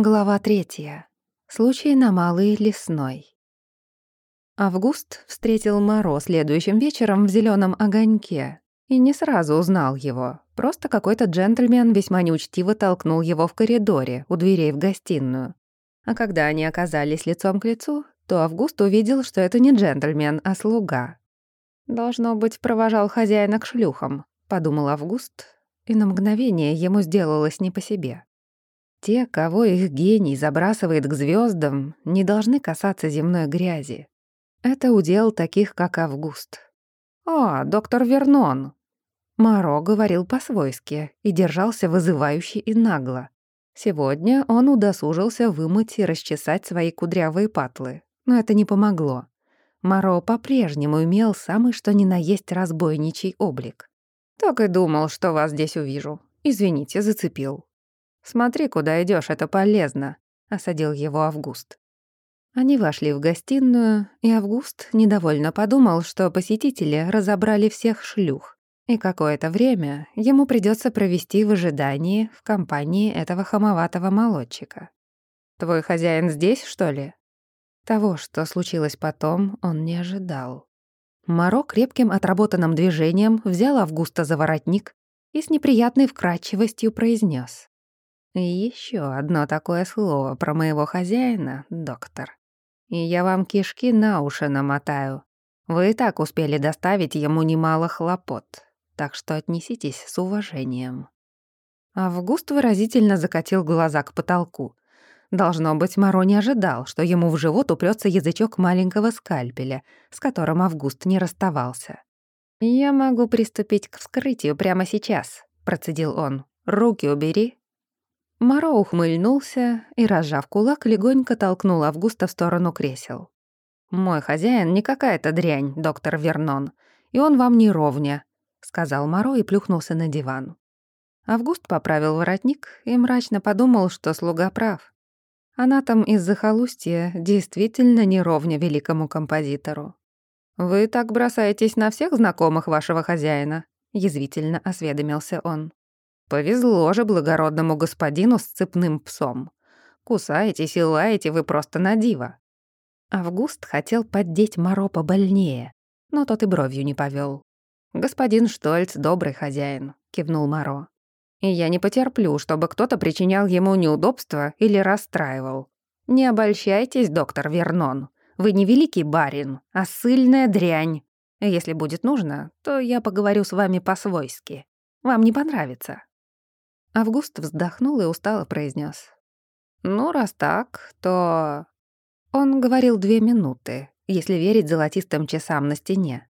Глава третья. Случай на Малой Лесной. Август встретил Моро следующим вечером в зеленом огоньке и не сразу узнал его. Просто какой-то джентльмен весьма неучтиво толкнул его в коридоре у дверей в гостиную. А когда они оказались лицом к лицу, то Август увидел, что это не джентльмен, а слуга. «Должно быть, провожал хозяина к шлюхам», — подумал Август, и на мгновение ему сделалось не по себе. Те, кого их гений забрасывает к звездам, не должны касаться земной грязи. Это удел таких, как Август. «О, доктор Вернон!» Маро говорил по-свойски и держался вызывающе и нагло. Сегодня он удосужился вымыть и расчесать свои кудрявые патлы, но это не помогло. Маро по-прежнему имел самый что ни на есть разбойничий облик. «Так и думал, что вас здесь увижу. Извините, зацепил». «Смотри, куда идешь, это полезно», — осадил его Август. Они вошли в гостиную, и Август недовольно подумал, что посетители разобрали всех шлюх, и какое-то время ему придется провести в ожидании в компании этого хамоватого молодчика. «Твой хозяин здесь, что ли?» Того, что случилось потом, он не ожидал. Маро крепким отработанным движением взял Августа за воротник и с неприятной вкрадчивостью произнес: еще одно такое слово про моего хозяина, доктор. И я вам кишки на уши намотаю. Вы и так успели доставить ему немало хлопот, так что отнеситесь с уважением». Август выразительно закатил глаза к потолку. Должно быть, Моро не ожидал, что ему в живот упрется язычок маленького скальпеля, с которым Август не расставался. «Я могу приступить к вскрытию прямо сейчас», — процедил он. «Руки убери, Моро ухмыльнулся и, разжав кулак, легонько толкнул Августа в сторону кресел. «Мой хозяин не какая-то дрянь, доктор Вернон, и он вам не ровня», — сказал Моро и плюхнулся на диван. Август поправил воротник и мрачно подумал, что слуга прав. Она там из захолустья действительно не ровня великому композитору. «Вы так бросаетесь на всех знакомых вашего хозяина?» — язвительно осведомился он. Повезло же благородному господину с цепным псом. Кусаетесь и лаете вы просто на диво. Август хотел поддеть Моро побольнее, но тот и бровью не повел. «Господин Штольц — добрый хозяин», — кивнул Моро. «И я не потерплю, чтобы кто-то причинял ему неудобства или расстраивал. Не обольщайтесь, доктор Вернон. Вы не великий барин, а сыльная дрянь. Если будет нужно, то я поговорю с вами по-свойски. Вам не понравится». Август вздохнул и устало произнес: «Ну, раз так, то...» Он говорил две минуты, если верить золотистым часам на стене.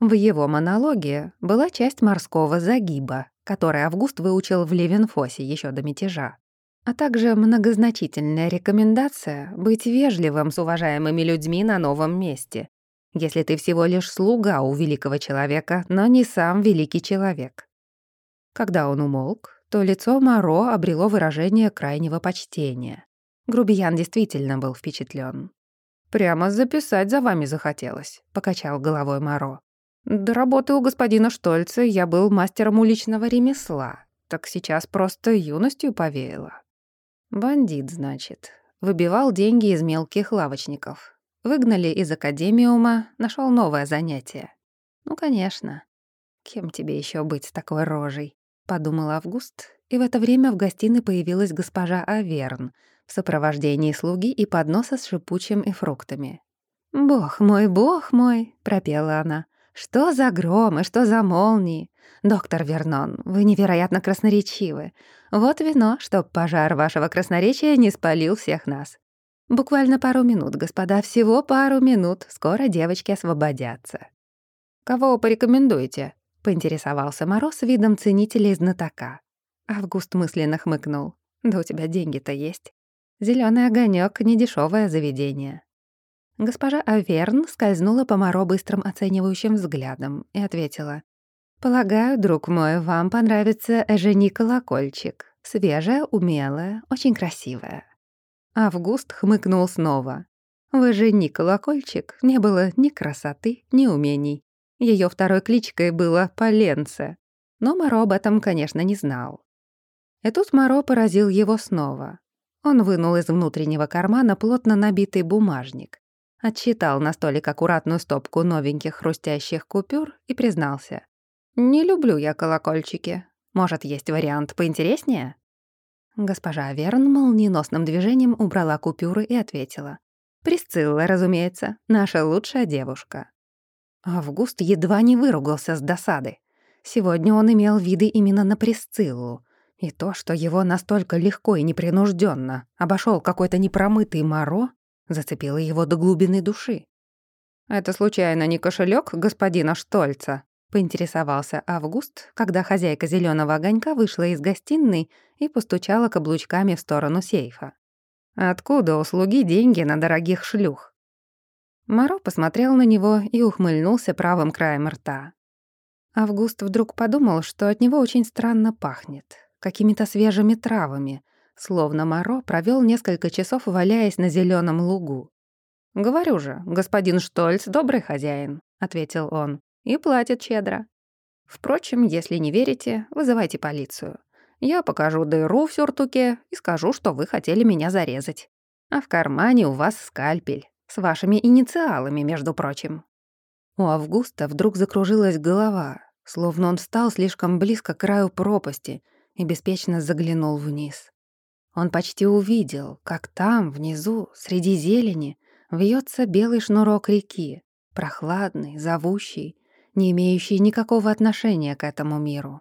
В его монологе была часть морского загиба, который Август выучил в Ливенфосе еще до мятежа, а также многозначительная рекомендация быть вежливым с уважаемыми людьми на новом месте, если ты всего лишь слуга у великого человека, но не сам великий человек. Когда он умолк, то лицо Маро обрело выражение крайнего почтения. Грубиян действительно был впечатлен. «Прямо записать за вами захотелось», — покачал головой Маро. «До работы у господина Штольца я был мастером уличного ремесла, так сейчас просто юностью повеяло». «Бандит, значит. Выбивал деньги из мелких лавочников. Выгнали из академиума, нашел новое занятие. Ну, конечно. Кем тебе еще быть с такой рожей? — подумал Август, и в это время в гостиной появилась госпожа Аверн в сопровождении слуги и подноса с шипучим и фруктами. «Бог мой, бог мой!» — пропела она. «Что за гром и что за молнии? Доктор Вернон, вы невероятно красноречивы. Вот вино, чтоб пожар вашего красноречия не спалил всех нас. Буквально пару минут, господа, всего пару минут. Скоро девочки освободятся». «Кого порекомендуете?» — поинтересовался Мороз видом ценителя и знатока. Август мысленно хмыкнул. «Да у тебя деньги-то есть. Зелёный огонёк — недешёвое заведение». Госпожа Аверн скользнула по Моро быстрым оценивающим взглядом и ответила. «Полагаю, друг мой, вам понравится Жени Колокольчик. Свежая, умелая, очень красивая». Август хмыкнул снова. В Жени Колокольчик не было ни красоты, ни умений. Ее второй кличкой было Поленце. Но Моро об этом, конечно, не знал. И тут Моро поразил его снова. Он вынул из внутреннего кармана плотно набитый бумажник, отсчитал на столик аккуратную стопку новеньких хрустящих купюр и признался. «Не люблю я колокольчики. Может, есть вариант поинтереснее?» Госпожа Верн молниеносным движением убрала купюры и ответила. «Присцилла, разумеется, наша лучшая девушка». Август едва не выругался с досады. Сегодня он имел виды именно на Присциллу. И то, что его настолько легко и непринужденно обошел какой-то непромытый моро, зацепило его до глубины души. «Это случайно не кошелек господина Штольца?» поинтересовался Август, когда хозяйка зеленого огонька вышла из гостиной и постучала каблучками в сторону сейфа. «Откуда у слуги деньги на дорогих шлюх?» Моро посмотрел на него и ухмыльнулся правым краем рта. Август вдруг подумал, что от него очень странно пахнет, какими-то свежими травами, словно Моро провел несколько часов, валяясь на зеленом лугу. «Говорю же, господин Штольц — добрый хозяин», — ответил он и платит щедро. Впрочем, если не верите, вызывайте полицию. Я покажу дыру в сюртуке и скажу, что вы хотели меня зарезать. А в кармане у вас скальпель, с вашими инициалами, между прочим». У Августа вдруг закружилась голова, словно он встал слишком близко к краю пропасти и беспечно заглянул вниз. Он почти увидел, как там, внизу, среди зелени, вьется белый шнурок реки, прохладный, зовущий, не имеющие никакого отношения к этому миру.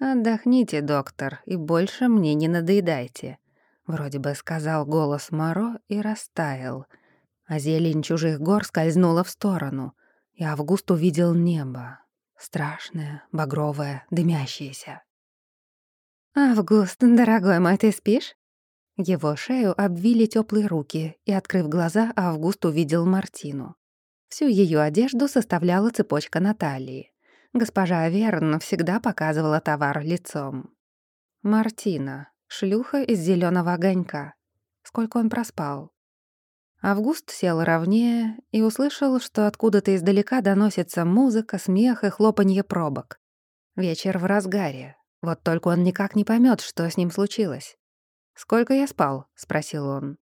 «Отдохните, доктор, и больше мне не надоедайте», — вроде бы сказал голос Моро и растаял, а зелень чужих гор скользнула в сторону, и Август увидел небо, страшное, багровое, дымящееся. «Август, дорогой мой, ты спишь?» Его шею обвили теплые руки, и, открыв глаза, Август увидел Мартину. Всю ее одежду составляла цепочка на талии. Госпожа Верн всегда показывала товар лицом. Мартина, шлюха из зеленого огонька. Сколько он проспал? Август сел ровнее и услышал, что откуда-то издалека доносится музыка, смех и хлопанье пробок. Вечер в разгаре. Вот только он никак не поймет, что с ним случилось. «Сколько я спал?» — спросил он.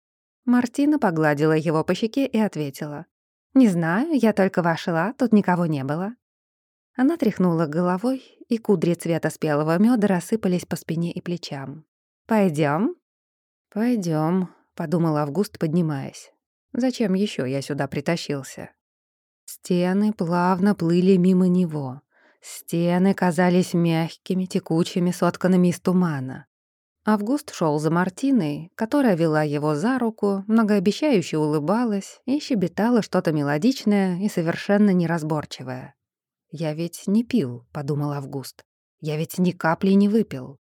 Мартина погладила его по щеке и ответила. «Не знаю, я только вошла, тут никого не было». Она тряхнула головой, и кудри цвета спелого меда рассыпались по спине и плечам. Пойдем? Пойдем, подумал Август, поднимаясь. «Зачем еще я сюда притащился?» Стены плавно плыли мимо него. Стены казались мягкими, текучими, сотканными из тумана. Август шел за Мартиной, которая вела его за руку, многообещающе улыбалась и щебетала что-то мелодичное и совершенно неразборчивое. «Я ведь не пил», — подумал Август. «Я ведь ни капли не выпил».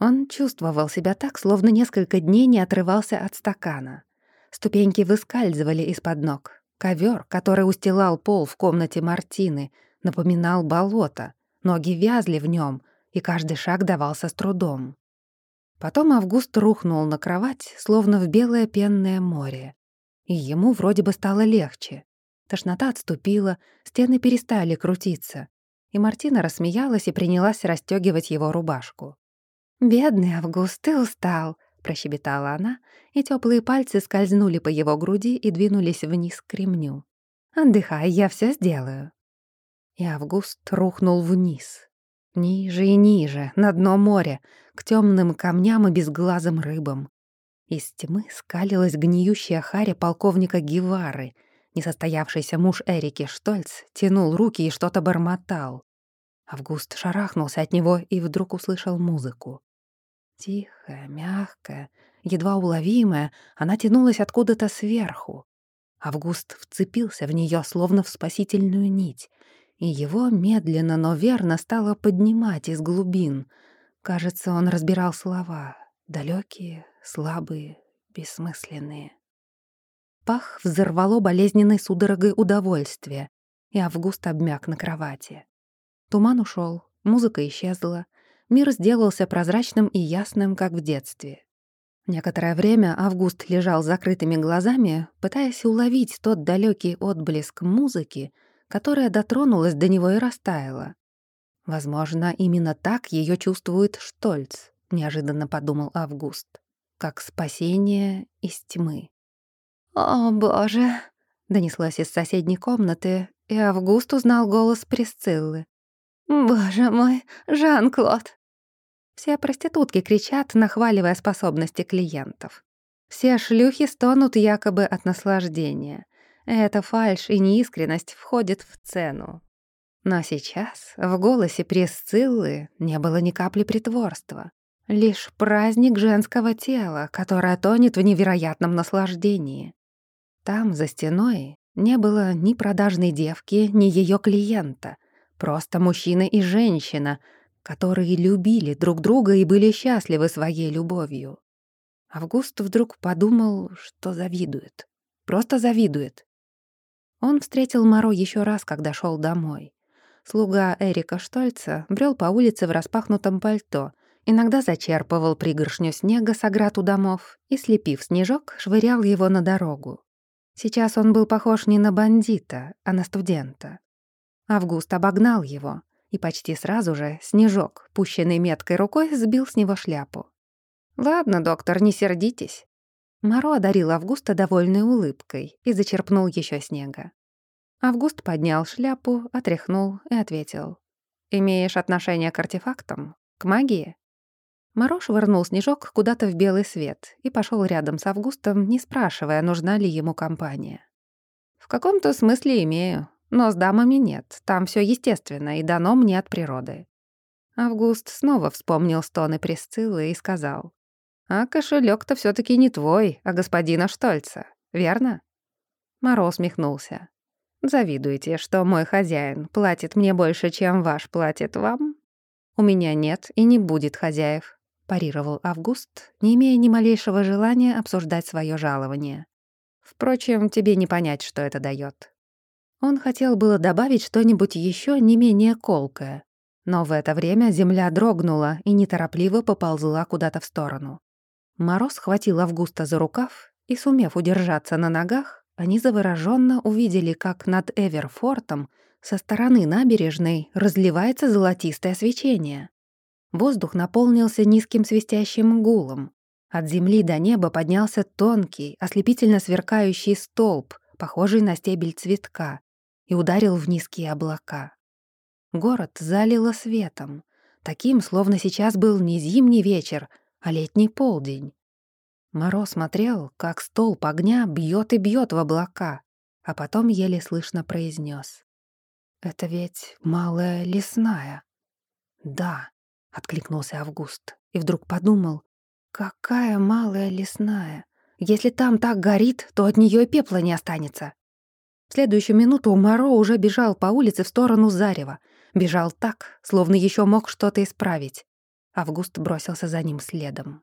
Он чувствовал себя так, словно несколько дней не отрывался от стакана. Ступеньки выскальзывали из-под ног. Ковер, который устилал пол в комнате Мартины, напоминал болото. Ноги вязли в нем, и каждый шаг давался с трудом. Потом Август рухнул на кровать, словно в белое пенное море. И ему вроде бы стало легче. Тошнота отступила, стены перестали крутиться. И Мартина рассмеялась и принялась расстёгивать его рубашку. «Бедный Август, ты устал», — прощебетала она, и теплые пальцы скользнули по его груди и двинулись вниз к ремню. «Отдыхай, я все сделаю». И Август рухнул вниз, Ниже и ниже, на дно моря, к темным камням и безглазым рыбам. Из тьмы скалилась гниющая харя полковника Гевары. Несостоявшийся муж Эрики Штольц тянул руки и что-то бормотал. Август шарахнулся от него и вдруг услышал музыку. Тихая, мягкая, едва уловимая, она тянулась откуда-то сверху. Август вцепился в нее, словно в спасительную нить, и его медленно, но верно стало поднимать из глубин. Кажется, он разбирал слова, далекие, слабые, бессмысленные. Пах взорвало болезненной судорогой удовольствия, и Август обмяк на кровати. Туман ушел, музыка исчезла, мир сделался прозрачным и ясным, как в детстве. Некоторое время Август лежал с закрытыми глазами, пытаясь уловить тот далекий отблеск музыки, которая дотронулась до него и растаяла. Возможно, именно так ее чувствует Штольц, неожиданно подумал Август. как спасение из тьмы. «О, боже!» — донеслась из соседней комнаты, и Август узнал голос Присциллы. «Боже мой, Жан-Клод!» Все проститутки кричат, нахваливая способности клиентов. Все шлюхи стонут якобы от наслаждения. Эта фальшь и неискренность входят в цену. Но сейчас в голосе Пресциллы не было ни капли притворства. Лишь праздник женского тела, которое тонет в невероятном наслаждении. Там, за стеной, не было ни продажной девки, ни ее клиента. Просто мужчина и женщина, которые любили друг друга и были счастливы своей любовью. Август вдруг подумал, что завидует. Просто завидует. Он встретил Моро еще раз, когда шел домой. Слуга Эрика Штольца брел по улице в распахнутом пальто, иногда зачерпывал пригоршню снега с оград у домов и, слепив снежок, швырял его на дорогу. Сейчас он был похож не на бандита, а на студента. Август обогнал его, и почти сразу же снежок, пущенный меткой рукой, сбил с него шляпу. «Ладно, доктор, не сердитесь». Маро одарил Августа довольной улыбкой и зачерпнул еще снега. Август поднял шляпу, отряхнул и ответил. «Имеешь отношение к артефактам? К магии?» Маро швырнул снежок куда-то в белый свет и пошел рядом с Августом, не спрашивая, нужна ли ему компания. «В каком-то смысле имею, но с дамами нет, там все естественно и дано мне от природы». Август снова вспомнил стоны Присциллы и сказал. А кошелек-то все таки не твой, а господина Штольца, верно?» Моро усмехнулся. «Завидуете, что мой хозяин платит мне больше, чем ваш платит вам?» «У меня нет и не будет хозяев», — парировал Август, не имея ни малейшего желания обсуждать свое жалование. «Впрочем, тебе не понять, что это дает. Он хотел было добавить что-нибудь еще не менее колкое, но в это время земля дрогнула и неторопливо поползла куда-то в сторону. Мороз схватил Августа за рукав, и, сумев удержаться на ногах, они завороженно увидели, как над Эверфортом со стороны набережной разливается золотистое свечение. Воздух наполнился низким свистящим гулом. От земли до неба поднялся тонкий, ослепительно сверкающий столб, похожий на стебель цветка, и ударил в низкие облака. Город залило светом, таким, словно сейчас был не зимний вечер, а летний полдень. Моро смотрел, как столб огня бьет и бьет в облака, а потом еле слышно произнес: «Это ведь малая лесная». «Да», — откликнулся Август, и вдруг подумал, «какая малая лесная? Если там так горит, то от нее и пепла не останется». В следующую минуту Моро уже бежал по улице в сторону Зарева. Бежал так, словно еще мог что-то исправить. Август бросился за ним следом.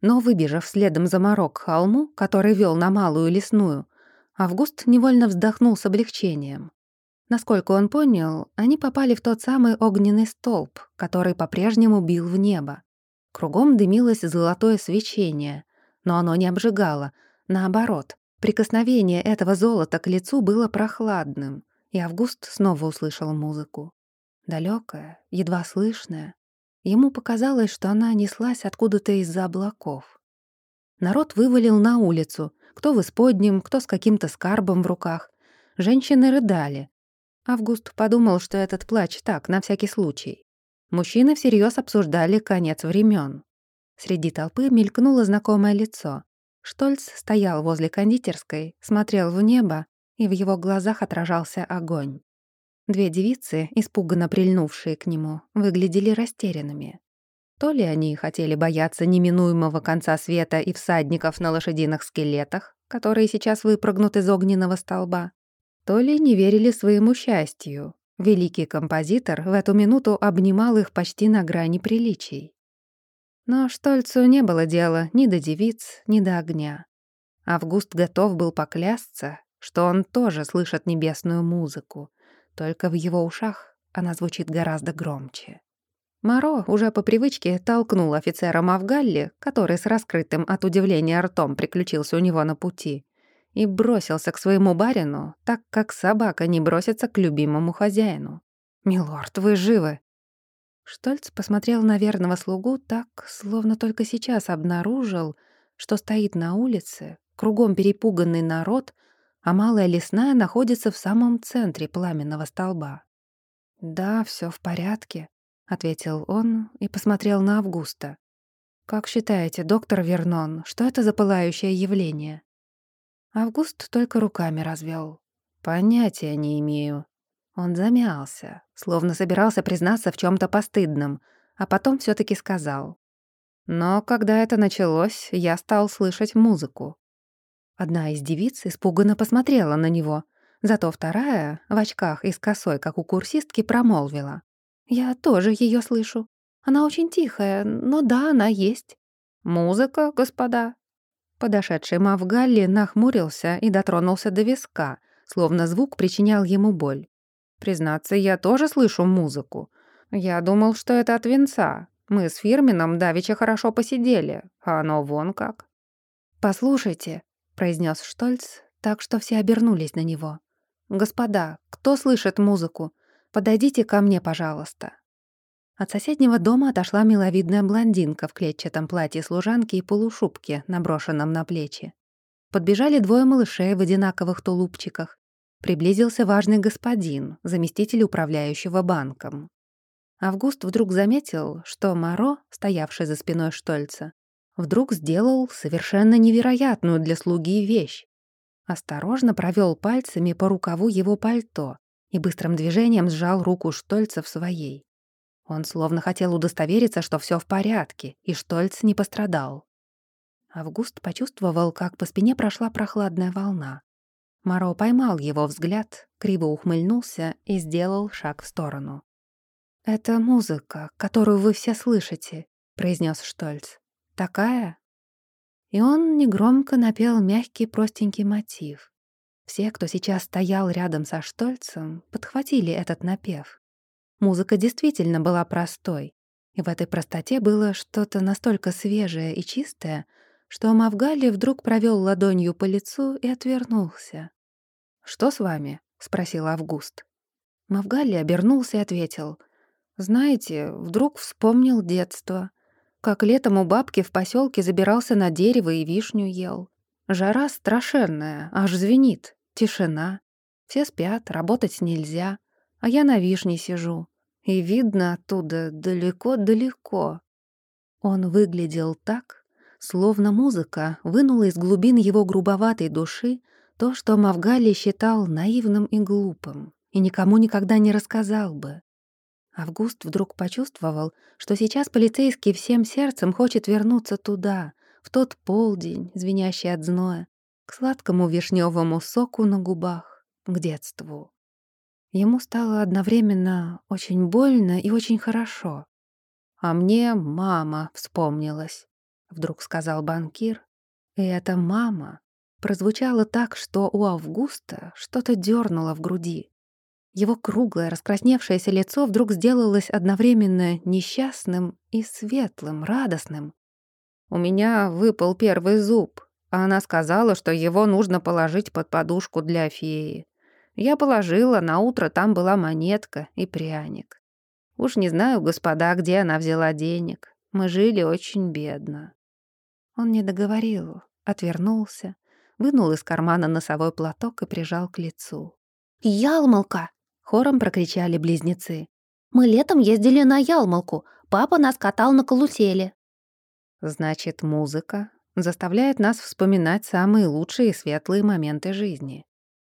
Но, выбежав следом за морок к холму, который вел на малую лесную, Август невольно вздохнул с облегчением. Насколько он понял, они попали в тот самый огненный столб, который по-прежнему бил в небо. Кругом дымилось золотое свечение, но оно не обжигало, наоборот, прикосновение этого золота к лицу было прохладным, и Август снова услышал музыку. далекая, едва слышная, Ему показалось, что она неслась откуда-то из-за облаков. Народ вывалил на улицу, кто в исподнем, кто с каким-то скарбом в руках. Женщины рыдали. Август подумал, что этот плач так, на всякий случай. Мужчины всерьез обсуждали конец времен. Среди толпы мелькнуло знакомое лицо. Штольц стоял возле кондитерской, смотрел в небо, и в его глазах отражался огонь. Две девицы, испуганно прильнувшие к нему, выглядели растерянными. То ли они хотели бояться неминуемого конца света и всадников на лошадиных скелетах, которые сейчас выпрыгнут из огненного столба, то ли не верили своему счастью. Великий композитор в эту минуту обнимал их почти на грани приличий. Но Штольцу не было дела ни до девиц, ни до огня. Август готов был поклясться, что он тоже слышит небесную музыку, только в его ушах она звучит гораздо громче. Маро уже по привычке толкнул офицера Мавгалли, который с раскрытым от удивления ртом приключился у него на пути, и бросился к своему барину, так как собака не бросится к любимому хозяину. «Милорд, вы живы?» Штольц посмотрел на верного слугу так, словно только сейчас обнаружил, что стоит на улице, кругом перепуганный народ, а малая лесная находится в самом центре пламенного столба. «Да, все в порядке», — ответил он и посмотрел на Августа. «Как считаете, доктор Вернон, что это за пылающее явление?» Август только руками развел. «Понятия не имею». Он замялся, словно собирался признаться в чем то постыдном, а потом все таки сказал. Но когда это началось, я стал слышать музыку. Одна из девиц испуганно посмотрела на него, зато вторая, в очках и с косой, как у курсистки, промолвила. «Я тоже ее слышу. Она очень тихая, но да, она есть. Музыка, господа. Подошедший Мавгалли нахмурился и дотронулся до виска, словно звук причинял ему боль. Признаться, я тоже слышу музыку. Я думал, что это от венца. Мы с Фирмином давеча хорошо посидели, а оно вон как. «Послушайте», — произнес Штольц, так что все обернулись на него. «Господа, кто слышит музыку? Подойдите ко мне, пожалуйста». От соседнего дома отошла миловидная блондинка в клетчатом платье служанки и полушубке, наброшенном на плечи. Подбежали двое малышей в одинаковых тулупчиках. Приблизился важный господин, заместитель управляющего банком. Август вдруг заметил, что Маро, стоявший за спиной Штольца, вдруг сделал совершенно невероятную для слуги вещь. Осторожно провел пальцами по рукаву его пальто и быстрым движением сжал руку Штольца в своей. Он словно хотел удостовериться, что все в порядке, и Штольц не пострадал. Август почувствовал, как по спине прошла прохладная волна. Маро поймал его взгляд, криво ухмыльнулся и сделал шаг в сторону. «Это музыка, которую вы все слышите», — произнес Штольц. «Такая?» И он негромко напел мягкий простенький мотив. Все, кто сейчас стоял рядом со Штольцем, подхватили этот напев. Музыка действительно была простой, и в этой простоте было что-то настолько свежее и чистое, что Мавгали вдруг провел ладонью по лицу и отвернулся. «Что с вами?» — спросил Август. Мавгали обернулся и ответил. «Знаете, вдруг вспомнил детство. Как летом у бабки в поселке забирался на дерево и вишню ел. Жара страшенная, аж звенит, тишина. Все спят, работать нельзя а я на вишне сижу, и видно оттуда далеко-далеко. Он выглядел так, словно музыка вынула из глубин его грубоватой души то, что Мавгали считал наивным и глупым, и никому никогда не рассказал бы. Август вдруг почувствовал, что сейчас полицейский всем сердцем хочет вернуться туда, в тот полдень, звенящий от зноя, к сладкому вишневому соку на губах, к детству. Ему стало одновременно очень больно и очень хорошо. «А мне мама вспомнилась», — вдруг сказал банкир. И эта мама прозвучала так, что у Августа что-то дернуло в груди. Его круглое, раскрасневшееся лицо вдруг сделалось одновременно несчастным и светлым, радостным. «У меня выпал первый зуб, а она сказала, что его нужно положить под подушку для феи. Я положила, на утро там была монетка и пряник. Уж не знаю, господа, где она взяла денег. Мы жили очень бедно. Он не договорил, отвернулся, вынул из кармана носовой платок и прижал к лицу. «Ялмалка!» — хором прокричали близнецы. «Мы летом ездили на Ялмалку. Папа нас катал на карусели». «Значит, музыка заставляет нас вспоминать самые лучшие и светлые моменты жизни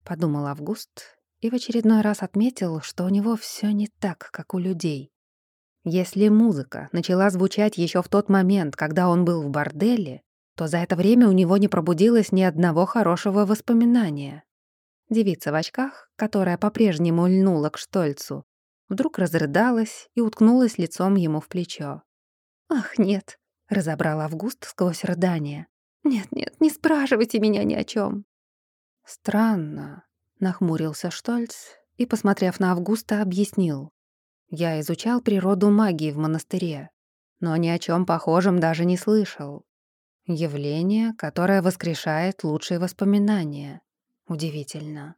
подумал Август и в очередной раз отметил, что у него все не так, как у людей. Если музыка начала звучать еще в тот момент, когда он был в борделе, то за это время у него не пробудилось ни одного хорошего воспоминания. Девица в очках, которая по-прежнему льнула к Штольцу, вдруг разрыдалась и уткнулась лицом ему в плечо. «Ах, нет», — разобрал Август сквозь рыдание. «Нет-нет, не спрашивайте меня ни о чем. «Странно», — нахмурился Штольц и, посмотрев на Августа, объяснил. «Я изучал природу магии в монастыре, но ни о чем похожем даже не слышал. Явление, которое воскрешает лучшие воспоминания. Удивительно».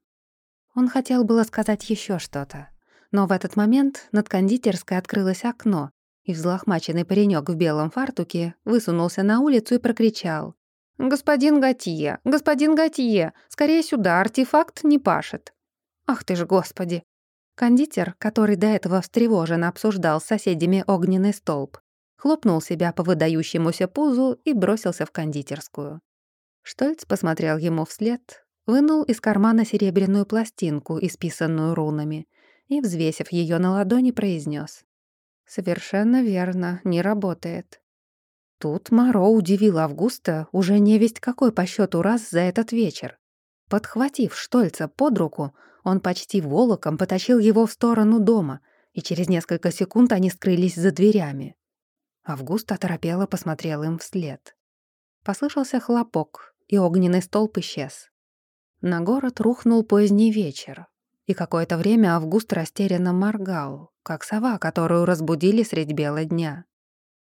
Он хотел было сказать еще что-то, Но в этот момент над кондитерской открылось окно, и взлохмаченный паренек в белом фартуке высунулся на улицу и прокричал. «Господин Готье! Господин Готье! Скорее сюда, артефакт не пашет!» «Ах ты ж, господи!» Кондитер, который до этого встревоженно обсуждал с соседями огненный столб, хлопнул себя по выдающемуся пузу и бросился в кондитерскую. Штольц посмотрел ему вслед, вынул из кармана серебряную пластинку, исписанную рунами, и, взвесив ее на ладони, произнес: «Совершенно верно, не работает». Тут Моро удивил Августа уже не весть какой по счету раз за этот вечер. Подхватив Штольца под руку, он почти волоком потащил его в сторону дома, и через несколько секунд они скрылись за дверями. Август оторопело посмотрел им вслед. Послышался хлопок, и огненный столб исчез. На город рухнул поздний вечер, и какое-то время Август растерянно моргал, как сова, которую разбудили средь бела дня.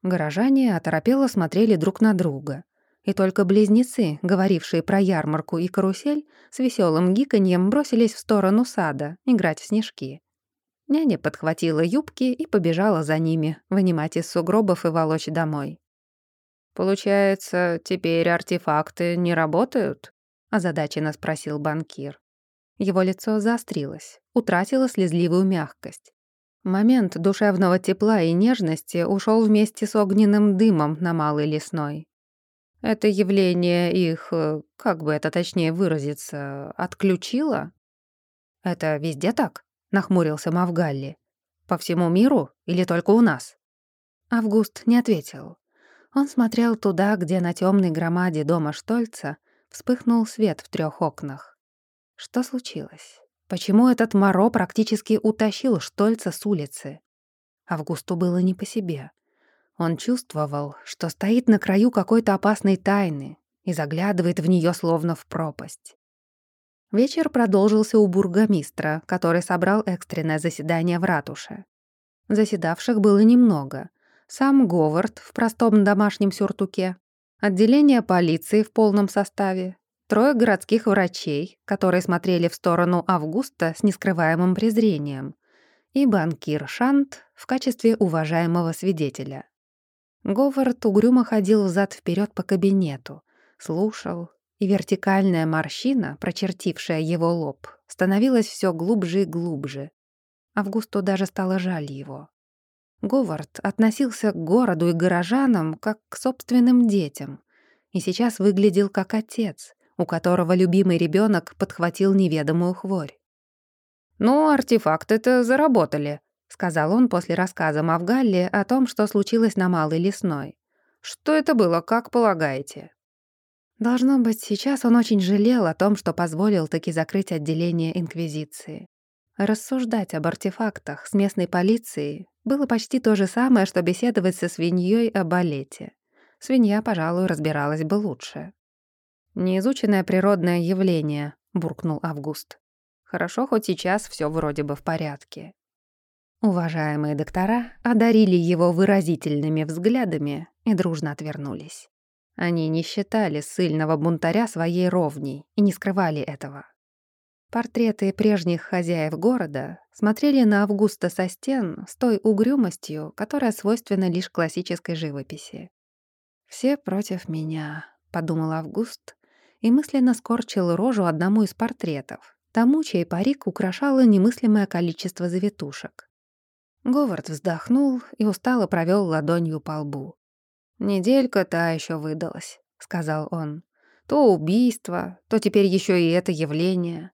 Горожане оторопело смотрели друг на друга, и только близнецы, говорившие про ярмарку и карусель, с веселым гиканьем бросились в сторону сада играть в снежки. Няня подхватила юбки и побежала за ними, вынимать из сугробов и волочь домой. «Получается, теперь артефакты не работают?» — озадаченно спросил банкир. Его лицо заострилось, утратило слезливую мягкость. Момент душевного тепла и нежности ушел вместе с огненным дымом на Малой Лесной. Это явление их, э, как бы это точнее выразиться, отключило? «Это везде так?» — нахмурился Мавгалли. «По всему миру или только у нас?» Август не ответил. Он смотрел туда, где на темной громаде дома Штольца вспыхнул свет в трех окнах. Что случилось? Почему этот Моро практически утащил Штольца с улицы? Августу было не по себе. Он чувствовал, что стоит на краю какой-то опасной тайны и заглядывает в нее словно в пропасть. Вечер продолжился у бургомистра, который собрал экстренное заседание в ратуше. Заседавших было немного. Сам Говард в простом домашнем сюртуке, отделение полиции в полном составе, трое городских врачей, которые смотрели в сторону Августа с нескрываемым презрением, и банкир Шант в качестве уважаемого свидетеля. Говард угрюмо ходил взад вперед по кабинету, слушал, и вертикальная морщина, прочертившая его лоб, становилась все глубже и глубже. Августу даже стало жаль его. Говард относился к городу и горожанам как к собственным детям, и сейчас выглядел как отец, у которого любимый ребенок подхватил неведомую хворь. «Ну, артефакты-то заработали», сказал он после рассказа Мавгалли о том, что случилось на Малой Лесной. «Что это было, как полагаете?» Должно быть, сейчас он очень жалел о том, что позволил таки закрыть отделение Инквизиции. Рассуждать об артефактах с местной полицией было почти то же самое, что беседовать со свиньей о балете. Свинья, пожалуй, разбиралась бы лучше. «Неизученное природное явление», — буркнул Август. «Хорошо, хоть сейчас все вроде бы в порядке». Уважаемые доктора одарили его выразительными взглядами и дружно отвернулись. Они не считали сильного бунтаря своей ровней и не скрывали этого. Портреты прежних хозяев города смотрели на Августа со стен с той угрюмостью, которая свойственна лишь классической живописи. «Все против меня», — подумал Август и мысленно скорчил рожу одному из портретов, тому, чей парик украшало немыслимое количество завитушек. Говард вздохнул и устало провел ладонью по лбу. «Неделька та еще выдалась», — сказал он. «То убийство, то теперь еще и это явление.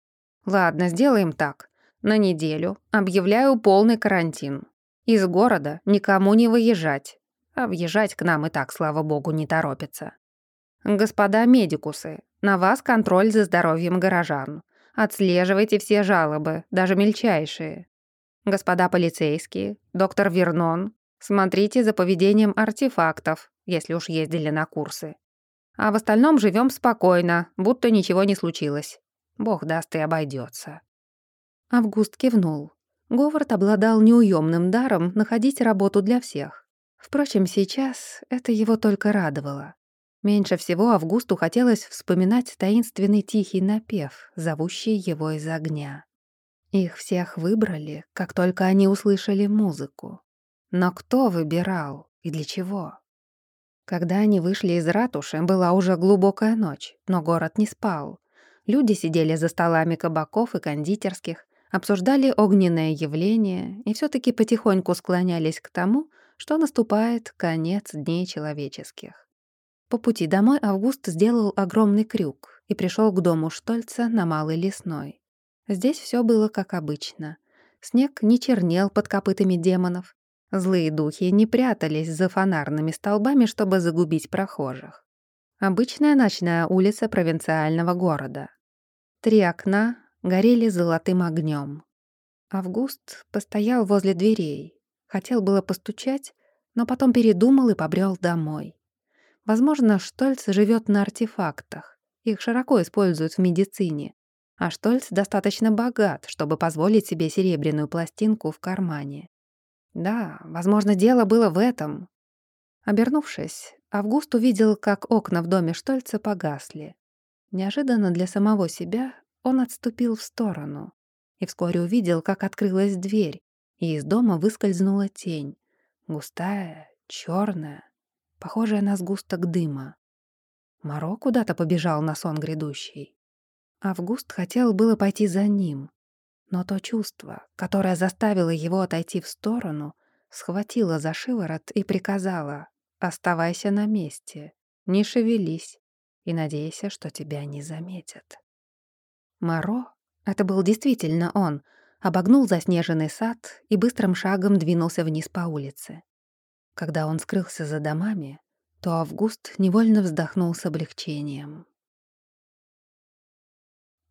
Ладно, сделаем так. На неделю объявляю полный карантин. Из города никому не выезжать. А въезжать к нам и так, слава богу, не торопится. Господа медикусы, на вас контроль за здоровьем горожан. Отслеживайте все жалобы, даже мельчайшие. Господа полицейские, доктор Вернон, смотрите за поведением артефактов, если уж ездили на курсы. А в остальном живем спокойно, будто ничего не случилось. Бог даст и обойдется. Август кивнул. Говард обладал неуемным даром находить работу для всех. Впрочем, сейчас это его только радовало. Меньше всего Августу хотелось вспоминать таинственный тихий напев, зовущий его из огня. Их всех выбрали, как только они услышали музыку. Но кто выбирал и для чего? Когда они вышли из ратуши, была уже глубокая ночь, но город не спал. Люди сидели за столами кабаков и кондитерских, обсуждали огненное явление и все таки потихоньку склонялись к тому, что наступает конец дней человеческих. По пути домой Август сделал огромный крюк и пришел к дому Штольца на Малой Лесной. Здесь все было как обычно. Снег не чернел под копытами демонов, Злые духи не прятались за фонарными столбами, чтобы загубить прохожих. Обычная ночная улица провинциального города. Три окна горели золотым огнем. Август постоял возле дверей. Хотел было постучать, но потом передумал и побрел домой. Возможно, Штольц живет на артефактах. Их широко используют в медицине. А Штольц достаточно богат, чтобы позволить себе серебряную пластинку в кармане. Да, возможно, дело было в этом. Обернувшись, Август увидел, как окна в доме Штольца погасли. Неожиданно для самого себя он отступил в сторону и вскоре увидел, как открылась дверь, и из дома выскользнула тень. Густая, черная, похожая на сгусток дыма. Моро куда-то побежал на сон грядущий. Август хотел было пойти за ним, но то чувство, которое заставило его отойти в сторону, схватило за шиворот и приказало «Оставайся на месте, не шевелись и надейся, что тебя не заметят». Моро, это был действительно он, обогнул заснеженный сад и быстрым шагом двинулся вниз по улице. Когда он скрылся за домами, то Август невольно вздохнул с облегчением.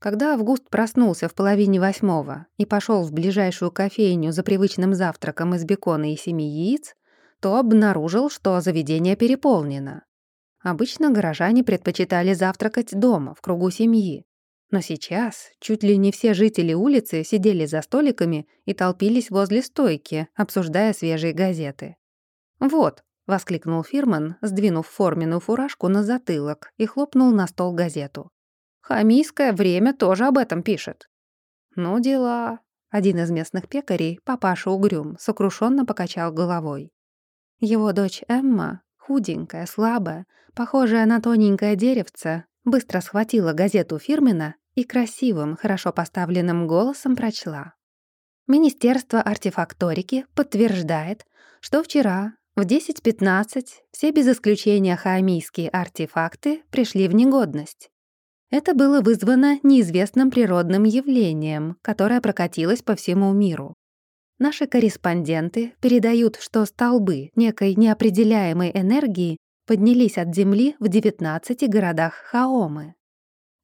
Когда Август проснулся в половине восьмого и пошел в ближайшую кофейню за привычным завтраком из бекона и семи яиц, то обнаружил, что заведение переполнено. Обычно горожане предпочитали завтракать дома, в кругу семьи. Но сейчас чуть ли не все жители улицы сидели за столиками и толпились возле стойки, обсуждая свежие газеты. «Вот», — воскликнул Фирман, сдвинув форменную фуражку на затылок и хлопнул на стол газету. Хамийское время тоже об этом пишет. Ну, дела. Один из местных пекарей, папаша Угрюм, сокрушенно покачал головой. Его дочь Эмма, худенькая, слабая, похожая на тоненькое деревце, быстро схватила газету Фирмина и красивым, хорошо поставленным голосом прочла. Министерство артефакторики подтверждает, что вчера в 10.15 все без исключения хаамийские артефакты пришли в негодность. Это было вызвано неизвестным природным явлением, которое прокатилось по всему миру. Наши корреспонденты передают, что столбы некой неопределяемой энергии поднялись от Земли в 19 городах Хаомы.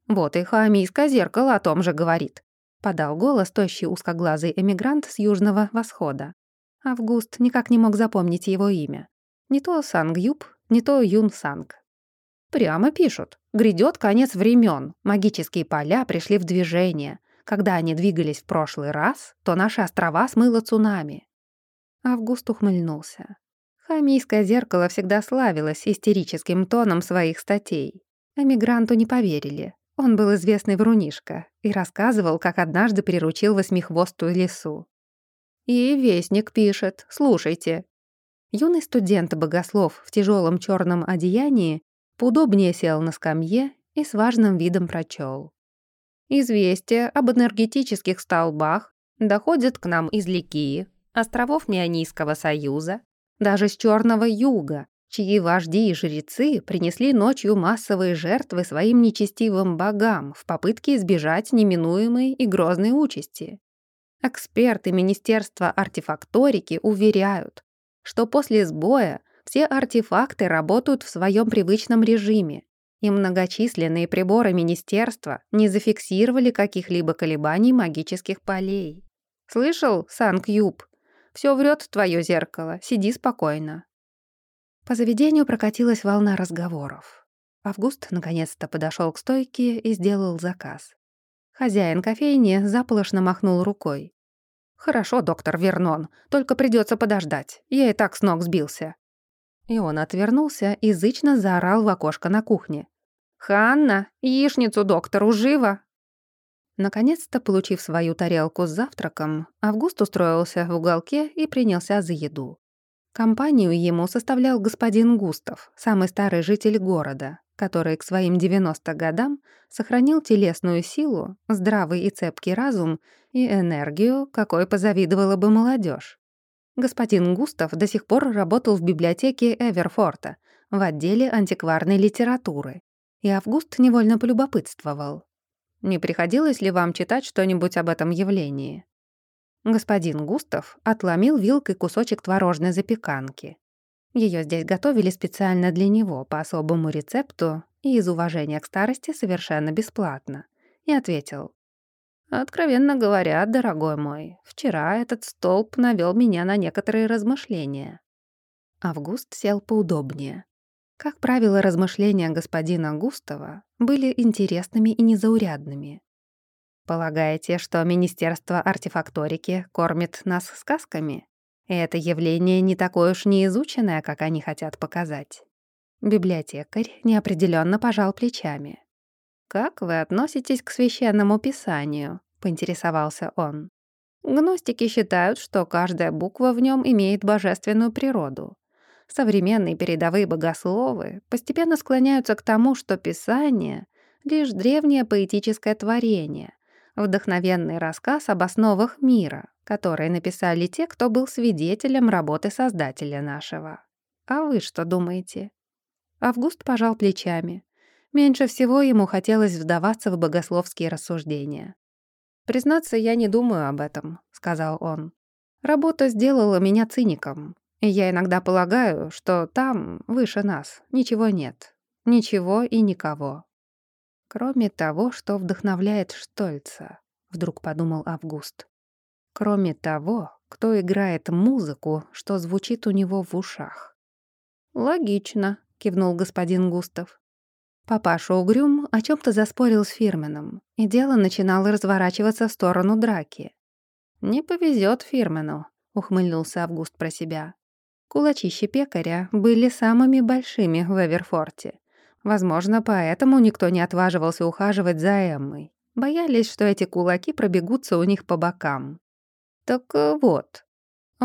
«Вот и хаомийское зеркало о том же говорит», — подал голос тощий узкоглазый эмигрант с Южного Восхода. Август никак не мог запомнить его имя. Не то Санг Юб, не то Юн Санг. Прямо пишут. Грядет конец времен. Магические поля пришли в движение. Когда они двигались в прошлый раз, то наши острова смыло цунами. Август ухмыльнулся. Хамийское зеркало всегда славилось истерическим тоном своих статей. Эмигранту не поверили. Он был известный врунишка и рассказывал, как однажды приручил восьмихвостую лису. «И вестник пишет, слушайте». Юный студент-богослов в тяжелом черном одеянии поудобнее сел на скамье и с важным видом прочел. Известия об энергетических столбах доходят к нам из Ликии, островов Мионийского союза, даже с Черного юга, чьи вожди и жрецы принесли ночью массовые жертвы своим нечестивым богам в попытке избежать неминуемой и грозной участи. Эксперты Министерства артефакторики уверяют, что после сбоя все артефакты работают в своем привычном режиме, и многочисленные приборы министерства не зафиксировали каких-либо колебаний магических полей. «Слышал, Сан-Кьюб? Всё врёт твоё зеркало, сиди спокойно». По заведению прокатилась волна разговоров. Август наконец-то подошёл к стойке и сделал заказ. Хозяин кофейни заполошно махнул рукой. «Хорошо, доктор Вернон, только придётся подождать. Я и так с ног сбился. И он отвернулся и зычно заорал в окошко на кухне. «Ханна, яичницу доктору живо!» Наконец-то, получив свою тарелку с завтраком, Август устроился в уголке и принялся за еду. Компанию ему составлял господин Густав, самый старый житель города, который к своим 90 годам сохранил телесную силу, здравый и цепкий разум и энергию, какой позавидовала бы молодежь. Господин Густав до сих пор работал в библиотеке Эверфорта в отделе антикварной литературы, и Август невольно полюбопытствовал. Не приходилось ли вам читать что-нибудь об этом явлении? Господин Густав отломил вилкой кусочек творожной запеканки. Ее здесь готовили специально для него по особому рецепту и из уважения к старости совершенно бесплатно. И ответил. «Откровенно говоря, дорогой мой, вчера этот столб навел меня на некоторые размышления». Август сел поудобнее. Как правило, размышления господина Густава были интересными и незаурядными. Полагаете, что Министерство артефакторики кормит нас сказками? Это явление не такое уж неизученное, как они хотят показать. Библиотекарь неопределенно пожал плечами. «Как вы относитесь к священному писанию?» — поинтересовался он. Гностики считают, что каждая буква в нем имеет божественную природу. Современные передовые богословы постепенно склоняются к тому, что Писание — лишь древнее поэтическое творение, вдохновенный рассказ об основах мира, которые написали те, кто был свидетелем работы Создателя нашего. А вы что думаете? Август пожал плечами. Меньше всего ему хотелось вдаваться в богословские рассуждения. «Признаться, я не думаю об этом», — сказал он. «Работа сделала меня циником. И я иногда полагаю, что там, выше нас, ничего нет. Ничего и никого. Кроме того, что вдохновляет Штольца, вдруг подумал Август. Кроме того, кто играет музыку, что звучит у него в ушах. «Логично», — кивнул господин Густав. Папаша Угрюм о чем то заспорил с Фирменом, и дело начинало разворачиваться в сторону драки. «Не повезет Фирмену», — ухмыльнулся Август про себя. Кулачищи пекаря были самыми большими в Эверфорте. Возможно, поэтому никто не отваживался ухаживать за Эммой. Боялись, что эти кулаки пробегутся у них по бокам. Так э, вот,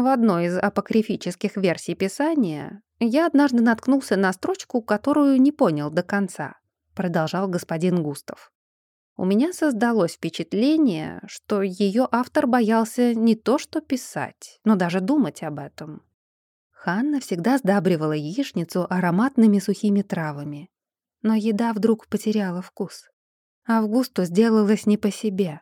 в одной из апокрифических версий Писания я однажды наткнулся на строчку, которую не понял до конца, продолжал господин Густав. У меня создалось впечатление, что ее автор боялся не то что писать, но даже думать об этом. Ханна всегда сдабривала яичницу ароматными сухими травами. Но еда вдруг потеряла вкус. Августу сделалось не по себе.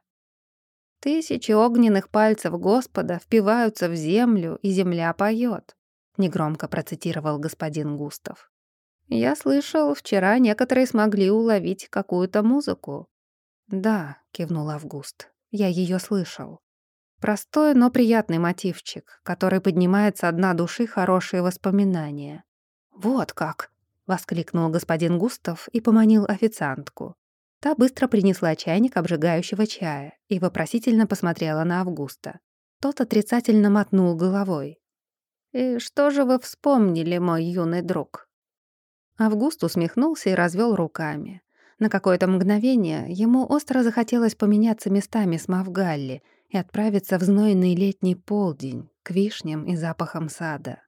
Тысячи огненных пальцев Господа впиваются в землю, и земля поет. Негромко процитировал господин Густав. Я слышал, вчера некоторые смогли уловить какую-то музыку. Да, кивнул Август. Я ее слышал. Простой, но приятный мотивчик, который поднимает со дна души хорошие воспоминания. «Вот как!» — воскликнул господин Густав и поманил официантку. Та быстро принесла чайник обжигающего чая и вопросительно посмотрела на Августа. Тот отрицательно мотнул головой. «И что же вы вспомнили, мой юный друг?» Август усмехнулся и развел руками. На какое-то мгновение ему остро захотелось поменяться местами с Мавгалли — и отправиться в знойный летний полдень к вишням и запахам сада.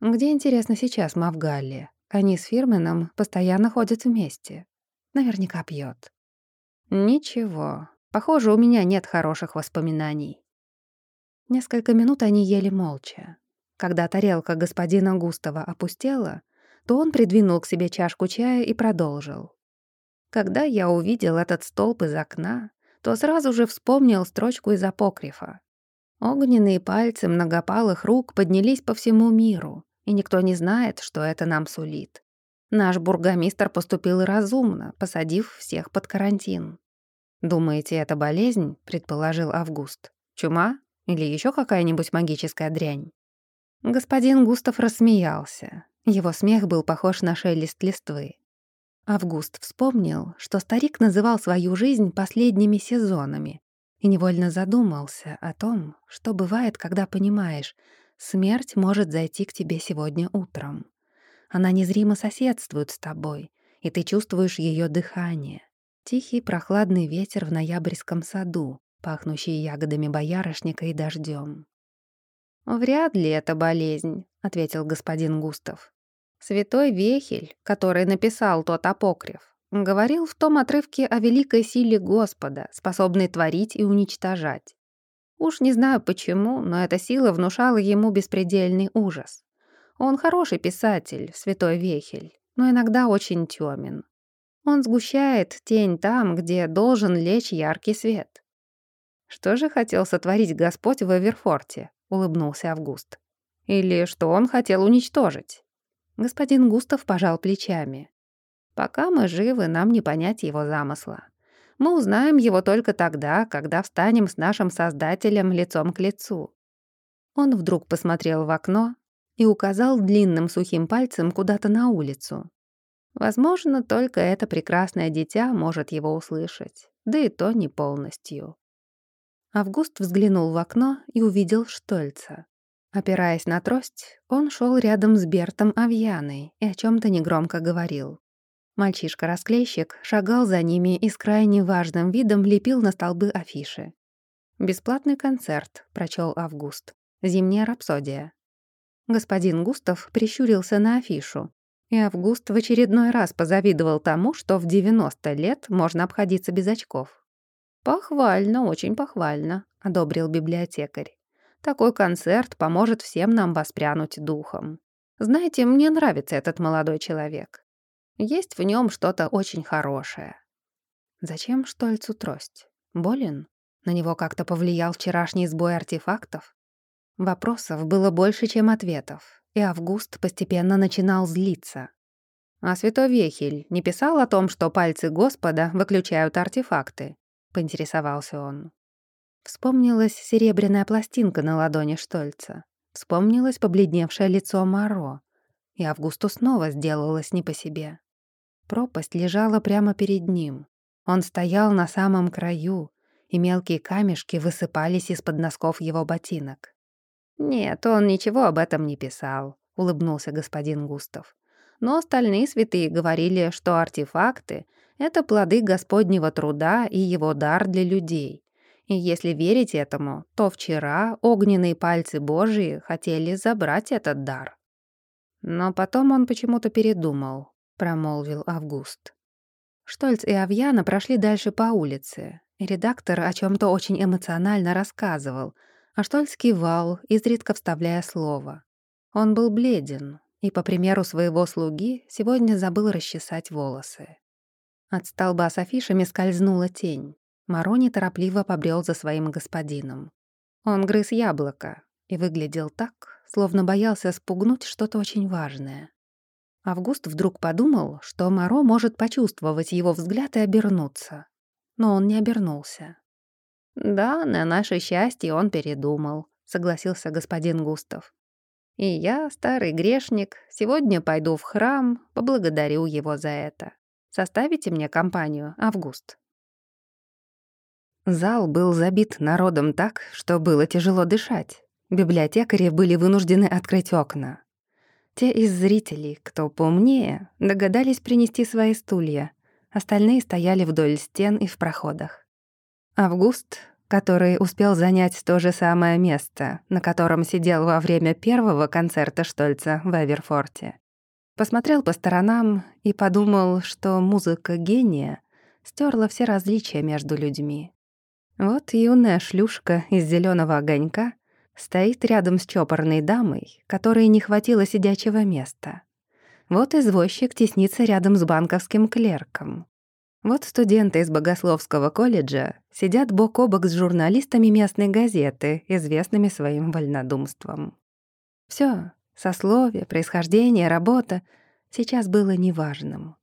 Где, интересно, сейчас Мавгалли? Они с Фирменом постоянно ходят вместе. Наверняка пьет. Ничего. Похоже, у меня нет хороших воспоминаний. Несколько минут они ели молча. Когда тарелка господина Густава опустела, то он придвинул к себе чашку чая и продолжил. Когда я увидел этот столб из окна, то сразу же вспомнил строчку из апокрифа. Огненные пальцы многопалых рук поднялись по всему миру, и никто не знает, что это нам сулит. Наш бургомистр поступил разумно, посадив всех под карантин. «Думаете, это болезнь?» — предположил Август. «Чума? Или еще какая-нибудь магическая дрянь?» Господин Густав рассмеялся. Его смех был похож на шелест листвы. Август вспомнил, что старик называл свою жизнь последними сезонами и невольно задумался о том, что бывает, когда понимаешь, смерть может зайти к тебе сегодня утром. Она незримо соседствует с тобой, и ты чувствуешь ее дыхание. Тихий прохладный ветер в ноябрьском саду, пахнущий ягодами боярышника и дождем. «Вряд ли это болезнь», — ответил господин Густав. «Святой Вехель, который написал тот апокриф, говорил в том отрывке о великой силе Господа, способной творить и уничтожать. Уж не знаю почему, но эта сила внушала ему беспредельный ужас. Он хороший писатель, святой Вехель, но иногда очень тёмен. Он сгущает тень там, где должен лечь яркий свет. Что же хотел сотворить Господь в Эверфорте? улыбнулся Август. Или что он хотел уничтожить? Господин Густав пожал плечами. Пока мы живы, нам не понять его замысла. Мы узнаем его только тогда, когда встанем с нашим Создателем лицом к лицу. Он вдруг посмотрел в окно и указал длинным сухим пальцем куда-то на улицу. Возможно, только это прекрасное дитя может его услышать, да и то не полностью. Август взглянул в окно и увидел Штольца. Опираясь на трость, он шел рядом с Бертом Авьяной и о чем то негромко говорил. Мальчишка-расклейщик шагал за ними и с крайне важным видом лепил на столбы афиши. «Бесплатный концерт», — прочел Август. «Зимняя рапсодия». Господин Густав прищурился на афишу, и Август в очередной раз позавидовал тому, что в 90 лет можно обходиться без очков. «Похвально, очень похвально», — одобрил библиотекарь. «Такой концерт поможет всем нам воспрянуть духом. Знаете, мне нравится этот молодой человек. Есть в нем что-то очень хорошее». Зачем Штольцу трость? Болен? На него как-то повлиял вчерашний сбой артефактов? Вопросов было больше, чем ответов, и Август постепенно начинал злиться. А святой Вехель не писал о том, что пальцы Господа выключают артефакты? — поинтересовался он. Вспомнилась серебряная пластинка на ладони Штольца. Вспомнилось побледневшее лицо Маро. И Августу снова сделалось не по себе. Пропасть лежала прямо перед ним. Он стоял на самом краю, и мелкие камешки высыпались из-под носков его ботинок. «Нет, он ничего об этом не писал», — улыбнулся господин Густав. «Но остальные святые говорили, что артефакты это плоды Господнего труда и его дар для людей. И если верить этому, то вчера огненные пальцы Божии хотели забрать этот дар. Но потом он почему-то передумал, промолвил Август. Штольц и Авьяна прошли дальше по улице. редактор о чем то очень эмоционально рассказывал, а Штольц кивал, изредка вставляя слово. Он был бледен и, по примеру своего слуги, сегодня забыл расчесать волосы. От столба с афишами скользнула тень. Марони торопливо побрел за своим господином. Он грыз яблоко и выглядел так, словно боялся спугнуть что-то очень важное. Август вдруг подумал, что Маро может почувствовать его взгляд и обернуться. Но он не обернулся. «Да, на наше счастье он передумал», — согласился господин Густав. «И я, старый грешник, сегодня пойду в храм, поблагодарю его за это». Составите мне компанию, Август?» Зал был забит народом так, что было тяжело дышать. Библиотекари были вынуждены открыть окна. Те из зрителей, кто поумнее, догадались принести свои стулья. Остальные стояли вдоль стен и в проходах. Август, который успел занять то же самое место, на котором сидел во время первого концерта Штольца в Эверфорте, Посмотрел по сторонам и подумал, что музыка гения стерла все различия между людьми. Вот юная шлюшка из зеленого огонька стоит рядом с чопорной дамой, которой не хватило сидячего места. Вот извозчик теснится рядом с банковским клерком. Вот студенты из Богословского колледжа сидят бок о бок с журналистами местной газеты, известными своим вольнодумством. Все, Сословие, происхождение, работа сейчас было неважным.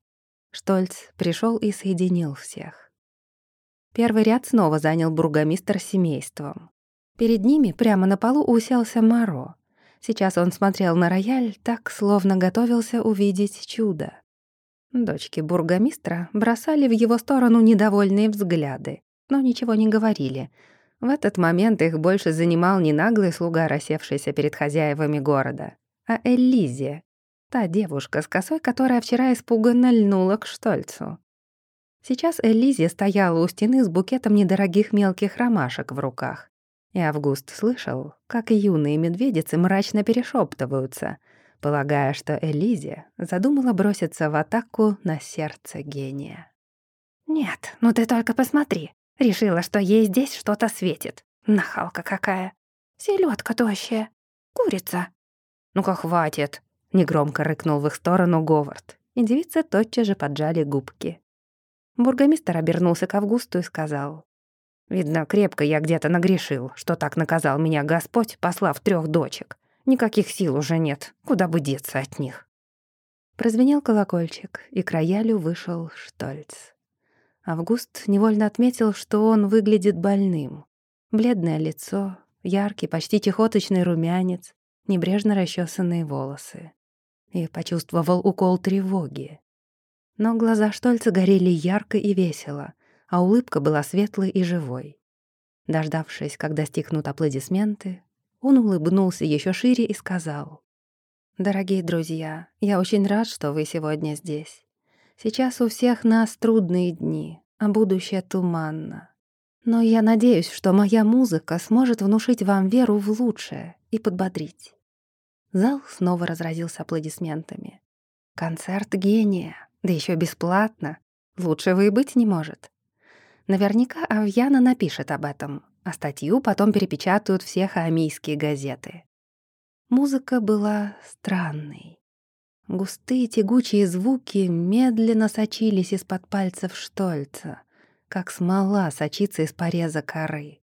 Штольц пришел и соединил всех. Первый ряд снова занял бургомистр семейством. Перед ними прямо на полу уселся Маро. Сейчас он смотрел на рояль так, словно готовился увидеть чудо. Дочки бургомистра бросали в его сторону недовольные взгляды, но ничего не говорили. В этот момент их больше занимал не наглый слуга, рассевшийся перед хозяевами города, а Элизе, та девушка с косой, которая вчера испуганно льнула к Штольцу. Сейчас Элизия стояла у стены с букетом недорогих мелких ромашек в руках. И Август слышал, как юные медведицы мрачно перешептываются, полагая, что Элизия задумала броситься в атаку на сердце гения. «Нет, ну ты только посмотри. Решила, что ей здесь что-то светит. Нахалка какая. Селёдка тощая. Курица». «Ну-ка, хватит», — негромко рыкнул в их сторону Говард, и девицы тотчас же поджали губки. Бургомистр обернулся к Августу и сказал. «Видно, крепко я где-то нагрешил, что так наказал меня Господь, послав трех дочек. Никаких сил уже нет, куда бы деться от них». Прозвенел колокольчик, и к роялю вышел Штольц. Август невольно отметил, что он выглядит больным. Бледное лицо, яркий, почти чехоточный румянец, небрежно расчесанные волосы. И почувствовал укол тревоги. Но глаза Штольца горели ярко и весело, а улыбка была светлой и живой. Дождавшись, когда стихнут аплодисменты, он улыбнулся еще шире и сказал. «Дорогие друзья, я очень рад, что вы сегодня здесь. Сейчас у всех нас трудные дни, а будущее туманно. Но я надеюсь, что моя музыка сможет внушить вам веру в лучшее и подбодрить». Зал снова разразился аплодисментами. «Концерт гения!» Да еще бесплатно. Лучшего и быть не может. Наверняка Авьяна напишет об этом, а статью потом перепечатают все хаамийские газеты. Музыка была странной. Густые тягучие звуки медленно сочились из-под пальцев Штольца, как смола сочится из пореза коры.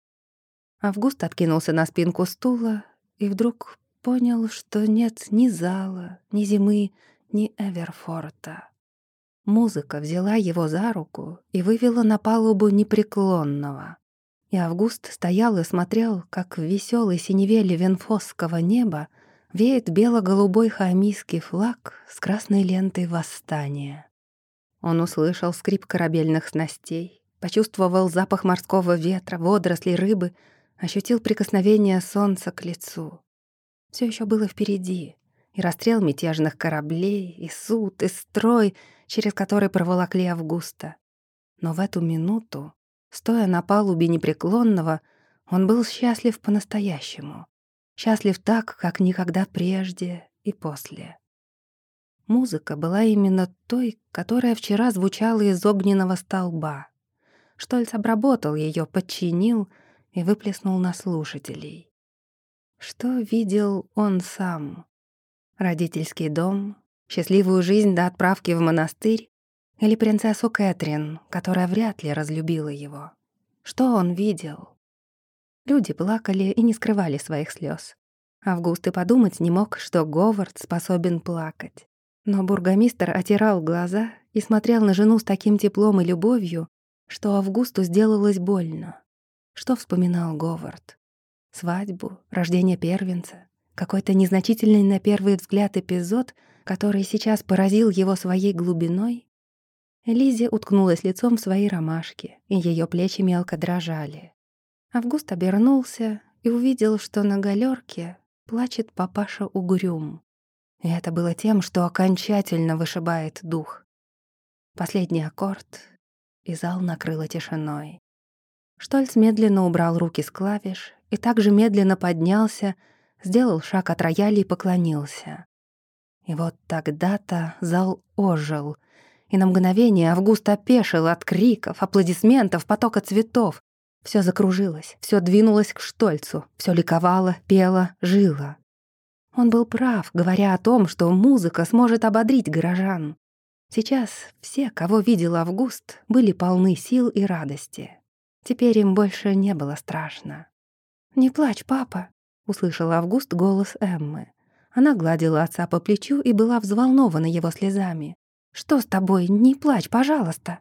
Август откинулся на спинку стула и вдруг понял, что нет ни зала, ни зимы, ни Эверфорта. Музыка взяла его за руку и вывела на палубу непреклонного. И Август стоял и смотрел, как в веселой синеве ливенфосского неба веет бело-голубой хаамийский флаг с красной лентой восстания. Он услышал скрип корабельных снастей, почувствовал запах морского ветра, водорослей, рыбы, ощутил прикосновение солнца к лицу. Все еще было впереди, и расстрел мятежных кораблей, и суд, и строй — через который проволокли Августа. Но в эту минуту, стоя на палубе непреклонного, он был счастлив по-настоящему. Счастлив так, как никогда прежде и после. Музыка была именно той, которая вчера звучала из огненного столба. Штольц обработал ее, подчинил и выплеснул на слушателей. Что видел он сам? Родительский дом, Счастливую жизнь до отправки в монастырь или принцессу Кэтрин, которая вряд ли разлюбила его. Что он видел? Люди плакали и не скрывали своих слез. Август и подумать не мог, что Говард способен плакать. Но бургомистр отирал глаза и смотрел на жену с таким теплом и любовью, что Августу сделалось больно. Что вспоминал Говард? Свадьбу, рождение первенца, какой-то незначительный на первый взгляд эпизод — который сейчас поразил его своей глубиной, Лизе уткнулась лицом в свои ромашки, и ее плечи мелко дрожали. Август обернулся и увидел, что на галерке плачет папаша Угрюм. И это было тем, что окончательно вышибает дух. Последний аккорд, и зал накрыло тишиной. Штольц медленно убрал руки с клавиш и также медленно поднялся, сделал шаг от рояля и поклонился. И вот тогда-то зал ожил. И на мгновение Август опешил от криков, аплодисментов, потока цветов. Все закружилось, все двинулось к Штольцу, все ликовало, пело, жило. Он был прав, говоря о том, что музыка сможет ободрить горожан. Сейчас все, кого видел Август, были полны сил и радости. Теперь им больше не было страшно. «Не плачь, папа», — услышал Август голос Эммы. Она гладила отца по плечу и была взволнована его слезами. «Что с тобой? Не плачь, пожалуйста!»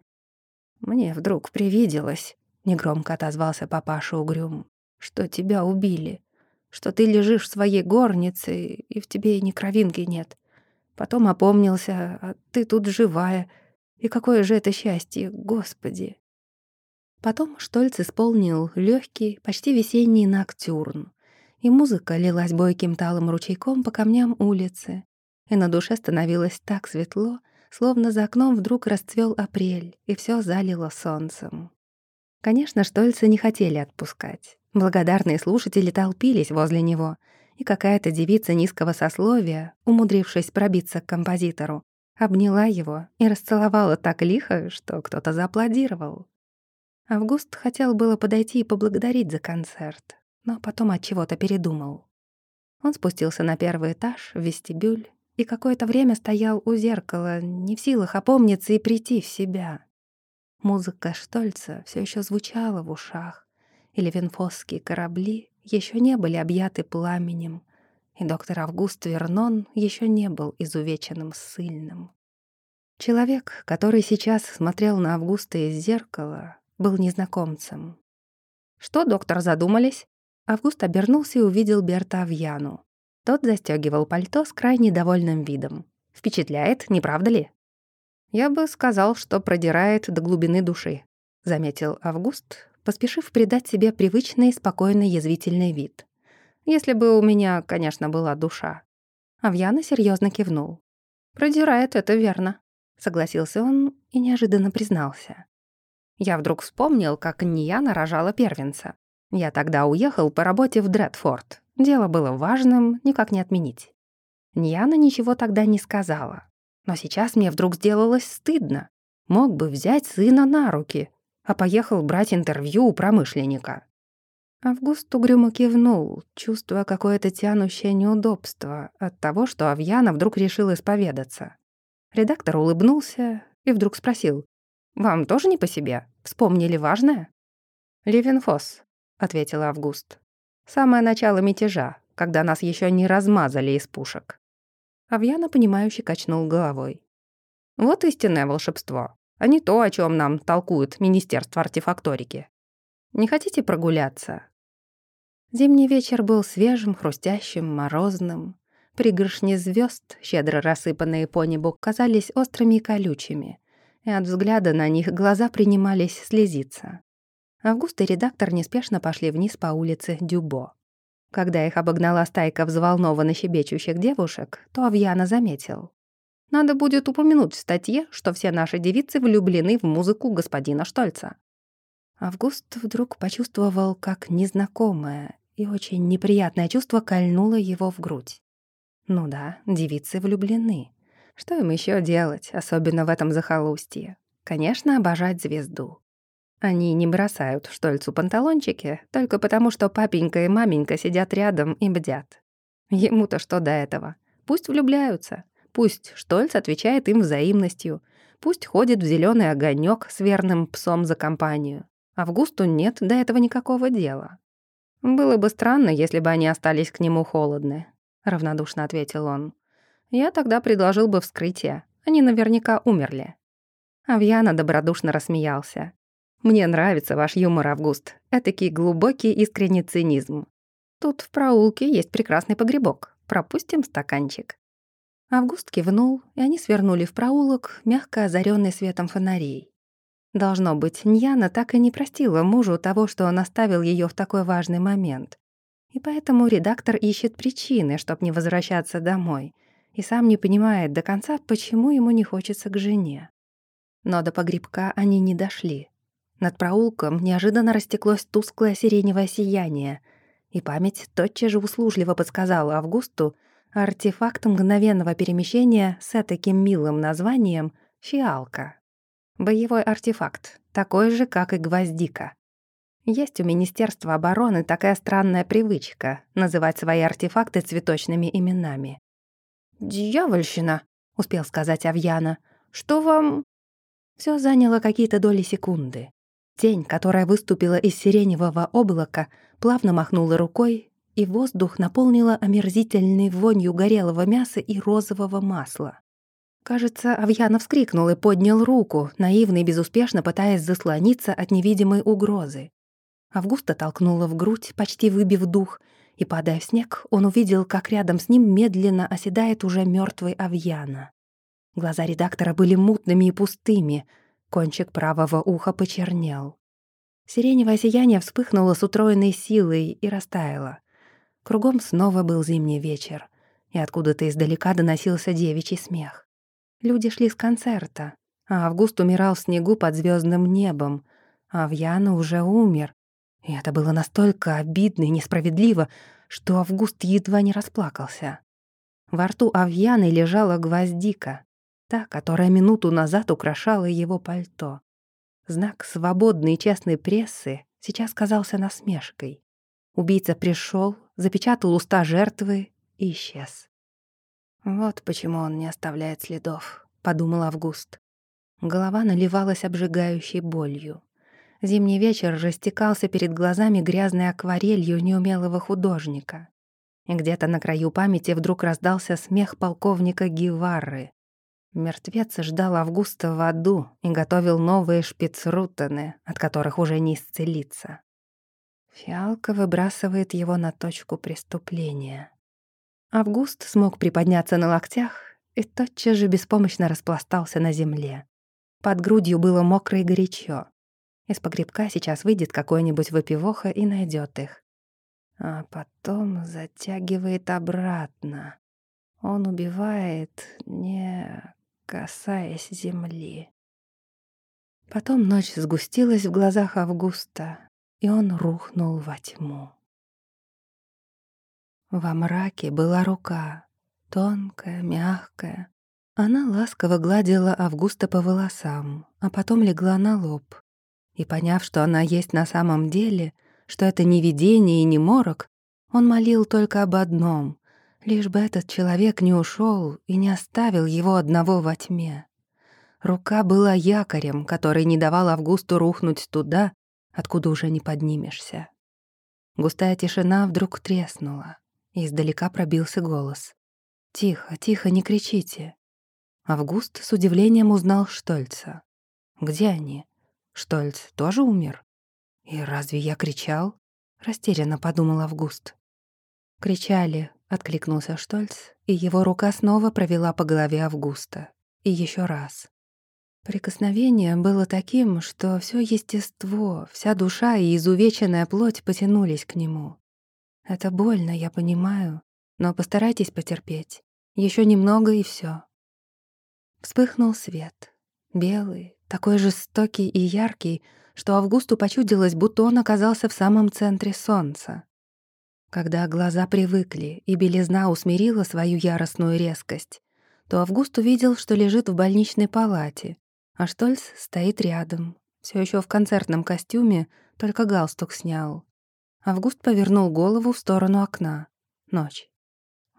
«Мне вдруг привиделось», — негромко отозвался папаша угрюм, «что тебя убили, что ты лежишь в своей горнице, и в тебе ни кровинки нет. Потом опомнился, а ты тут живая. И какое же это счастье, Господи!» Потом Штольц исполнил легкий, почти весенний ноктюрн и музыка лилась бойким талым ручейком по камням улицы, и на душе становилось так светло, словно за окном вдруг расцвел апрель, и все залило солнцем. Конечно, Штольца не хотели отпускать. Благодарные слушатели толпились возле него, и какая-то девица низкого сословия, умудрившись пробиться к композитору, обняла его и расцеловала так лихо, что кто-то зааплодировал. Август хотел было подойти и поблагодарить за концерт, но потом от чего-то передумал. Он спустился на первый этаж, в вестибюль, и какое-то время стоял у зеркала, не в силах опомниться и прийти в себя. Музыка Штольца все еще звучала в ушах, и левенфосские корабли еще не были объяты пламенем, и доктор Август Вернон еще не был изувеченным ссыльным. Человек, который сейчас смотрел на Августа из зеркала, был незнакомцем. «Что, доктор, задумались?» Август обернулся и увидел Берта Авьяну. Тот застегивал пальто с крайне довольным видом. «Впечатляет, не правда ли?» «Я бы сказал, что продирает до глубины души», — заметил Август, поспешив придать себе привычный, спокойный, язвительный вид. «Если бы у меня, конечно, была душа». Авьяна серьезно кивнул. «Продирает, это верно», — согласился он и неожиданно признался. Я вдруг вспомнил, как Нияна рожала первенца. Я тогда уехал по работе в Дредфорд. Дело было важным, никак не отменить. Нияна ничего тогда не сказала. Но сейчас мне вдруг сделалось стыдно. Мог бы взять сына на руки, а поехал брать интервью у промышленника. Август угрюмо кивнул, чувствуя какое-то тянущее неудобство от того, что Авьяна вдруг решил исповедаться. Редактор улыбнулся и вдруг спросил, «Вам тоже не по себе? Вспомнили важное?» «Левенфос», — ответил Август. «Самое начало мятежа, когда нас еще не размазали из пушек». Авьяна, понимающе качнул головой. «Вот истинное волшебство, а не то, о чем нам толкует Министерство артефакторики. Не хотите прогуляться?» Зимний вечер был свежим, хрустящим, морозным. Пригоршни звезд, щедро рассыпанные по небу, казались острыми и колючими, и от взгляда на них глаза принимались слезиться. Август и редактор неспешно пошли вниз по улице Дюбо. Когда их обогнала стайка взволнованно щебечущих девушек, то Авьяна заметил. «Надо будет упомянуть в статье, что все наши девицы влюблены в музыку господина Штольца». Август вдруг почувствовал, как незнакомое и очень неприятное чувство кольнуло его в грудь. Ну да, девицы влюблены. Что им еще делать, особенно в этом захолустье? Конечно, обожать звезду. Они не бросают Штольцу панталончики только потому, что папенька и маменька сидят рядом и бдят. Ему-то что до этого? Пусть влюбляются. Пусть Штольц отвечает им взаимностью. Пусть ходит в зеленый огонек с верным псом за компанию. Августу нет до этого никакого дела. «Было бы странно, если бы они остались к нему холодны», — равнодушно ответил он. «Я тогда предложил бы вскрытие. Они наверняка умерли». Авьяна добродушно рассмеялся. Мне нравится ваш юмор, Август. Этакий глубокий искренний цинизм. Тут в проулке есть прекрасный погребок. Пропустим стаканчик». Август кивнул, и они свернули в проулок, мягко озаренный светом фонарей. Должно быть, Ньяна так и не простила мужу того, что он оставил ее в такой важный момент. И поэтому редактор ищет причины, чтобы не возвращаться домой, и сам не понимает до конца, почему ему не хочется к жене. Но до погребка они не дошли. Над проулком неожиданно растеклось тусклое сиреневое сияние, и память тотчас же услужливо подсказала Августу артефакт мгновенного перемещения с таким милым названием «Фиалка». Боевой артефакт, такой же, как и гвоздика. Есть у Министерства обороны такая странная привычка называть свои артефакты цветочными именами. «Дьявольщина», — успел сказать Авьяна. «Что вам...» Все заняло какие-то доли секунды. Тень, которая выступила из сиреневого облака, плавно махнула рукой, и воздух наполнила омерзительной вонью горелого мяса и розового масла. Кажется, Авьянов вскрикнул и поднял руку, наивно и безуспешно пытаясь заслониться от невидимой угрозы. Августа толкнула в грудь, почти выбив дух, и, падая в снег, он увидел, как рядом с ним медленно оседает уже мертвый Авьяна. Глаза редактора были мутными и пустыми — Кончик правого уха почернел. Сиреневое сияние вспыхнуло с утроенной силой и растаяло. Кругом снова был зимний вечер, и откуда-то издалека доносился девичий смех. Люди шли с концерта, а Август умирал в снегу под звездным небом, а Вьяна уже умер. И это было настолько обидно и несправедливо, что Август едва не расплакался. Во рту Авьяны лежала гвоздика, та, которая минуту назад украшала его пальто. Знак свободной и честной прессы сейчас казался насмешкой. Убийца пришел, запечатал уста жертвы и исчез. «Вот почему он не оставляет следов», — подумал Август. Голова наливалась обжигающей болью. Зимний вечер растекался перед глазами грязной акварелью неумелого художника. И где-то на краю памяти вдруг раздался смех полковника Гевары. Мертвец ждал Августа в аду и готовил новые шпицрутены, от которых уже не исцелиться. Фиалка выбрасывает его на точку преступления. Август смог приподняться на локтях и тотчас же беспомощно распластался на земле. Под грудью было мокро и горячо. Из погребка сейчас выйдет какой-нибудь выпивоха и найдет их. А потом затягивает обратно. Он убивает, не касаясь земли. Потом ночь сгустилась в глазах Августа, и он рухнул во тьму. Во мраке была рука, тонкая, мягкая. Она ласково гладила Августа по волосам, а потом легла на лоб. И поняв, что она есть на самом деле, что это не видение и не морок, он молил только об одном — лишь бы этот человек не ушел и не оставил его одного во тьме. Рука была якорем, который не давал Августу рухнуть туда, откуда уже не поднимешься. Густая тишина вдруг треснула, и издалека пробился голос. «Тихо, тихо, не кричите». Август с удивлением узнал Штольца. «Где они? Штольц тоже умер?» «И разве я кричал?» — растерянно подумал Август. «Кричали», — откликнулся Штольц, и его рука снова провела по голове Августа. И еще раз. Прикосновение было таким, что все естество, вся душа и изувеченная плоть потянулись к нему. Это больно, я понимаю, но постарайтесь потерпеть. Еще немного и все. Вспыхнул свет. Белый, такой жестокий и яркий, что Августу почудилось, будто он оказался в самом центре солнца. Когда глаза привыкли и белизна усмирила свою яростную резкость, то Август увидел, что лежит в больничной палате, а Штольц стоит рядом, все еще в концертном костюме, только галстук снял. Август повернул голову в сторону окна. Ночь.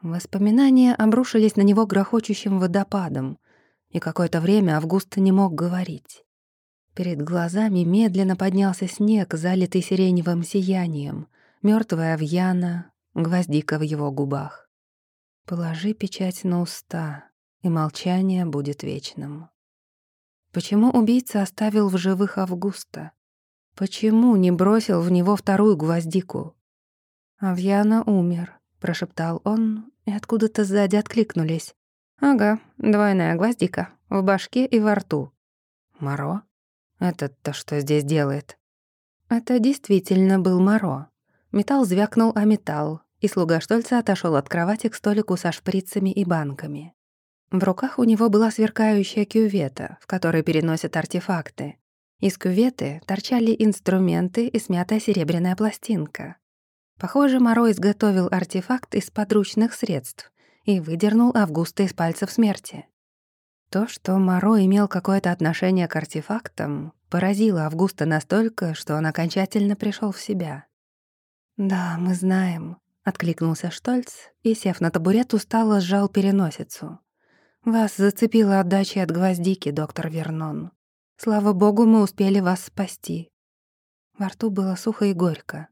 Воспоминания обрушились на него грохочущим водопадом, и какое-то время Август не мог говорить. Перед глазами медленно поднялся снег, залитый сиреневым сиянием, мертвая авьяна, гвоздика в его губах. Положи печать на уста, и молчание будет вечным. Почему убийца оставил в живых Августа? Почему не бросил в него вторую гвоздику? «Авьяна умер», — прошептал он, и откуда-то сзади откликнулись. «Ага, двойная гвоздика, в башке и во рту». «Моро? Этот-то что здесь делает?» Это действительно был Моро. Металл звякнул о металл, и слуга Штольца отошел от кровати к столику со шприцами и банками. В руках у него была сверкающая кювета, в которой переносят артефакты. Из кюветы торчали инструменты и смятая серебряная пластинка. Похоже, Моро изготовил артефакт из подручных средств и выдернул Августа из пальцев смерти. То, что Моро имел какое-то отношение к артефактам, поразило Августа настолько, что он окончательно пришел в себя. «Да, мы знаем», — откликнулся Штольц и, сев на табурет, устало сжал переносицу. Вас зацепила отдача от гвоздики, доктор Вернон. Слава богу, мы успели вас спасти. Во рту было сухо и горько.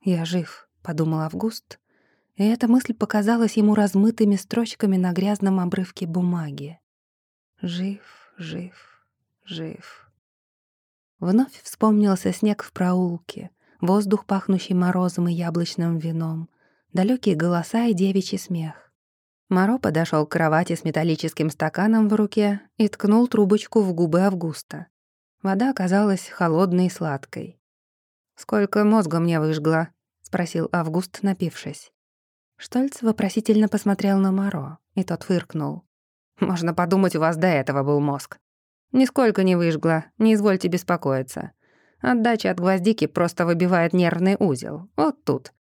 Я жив, подумал Август, и эта мысль показалась ему размытыми строчками на грязном обрывке бумаги. Жив, жив, жив. Вновь вспомнился снег в проулке, воздух, пахнущий морозом и яблочным вином, далекие голоса и девичий смех. Моро подошел к кровати с металлическим стаканом в руке и ткнул трубочку в губы Августа. Вода оказалась холодной и сладкой. «Сколько мозга мне выжгла?» — спросил Август, напившись. Штольц вопросительно посмотрел на Моро, и тот фыркнул. Можно подумать, у вас до этого был мозг. Нисколько не выжгла, не извольте беспокоиться. Отдача от гвоздики просто выбивает нервный узел. Вот тут».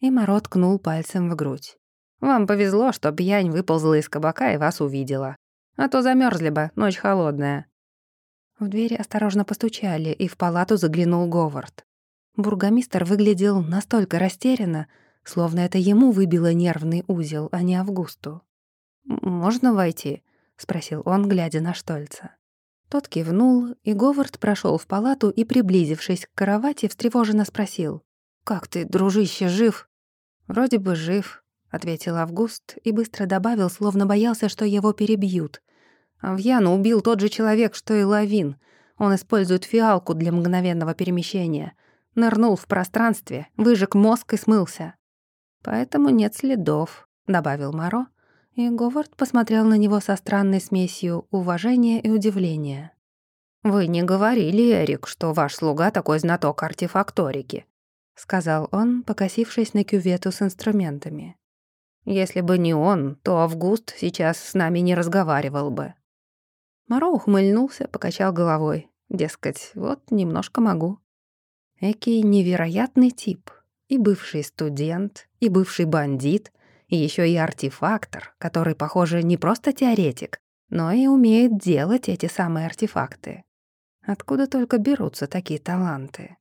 И Моро ткнул пальцем в грудь. «Вам повезло, что пьянь выползла из кабака и вас увидела. А то замерзли бы, ночь холодная». В двери осторожно постучали, и в палату заглянул Говард. Бургомистр выглядел настолько растерянно, словно это ему выбило нервный узел, а не Августу. «Можно войти?» — спросил он, глядя на Штольца. Тот кивнул, и Говард прошел в палату и, приблизившись к кровати, встревоженно спросил. «Как ты, дружище, жив?» «Вроде бы жив», — ответил Август и быстро добавил, словно боялся, что его перебьют. «Авьяну убил тот же человек, что и Лавин. Он использует фиалку для мгновенного перемещения. Нырнул в пространстве, выжег мозг и смылся. Поэтому нет следов», — добавил Моро, и Говард посмотрел на него со странной смесью уважения и удивления. «Вы не говорили, Эрик, что ваш слуга такой знаток артефакторики», — сказал он, покосившись на кювету с инструментами. «Если бы не он, то Август сейчас с нами не разговаривал бы». Моро ухмыльнулся, покачал головой. Дескать, вот немножко могу. Экий невероятный тип. И бывший студент, и бывший бандит — и еще и артефактор, который, похоже, не просто теоретик, но и умеет делать эти самые артефакты. Откуда только берутся такие таланты?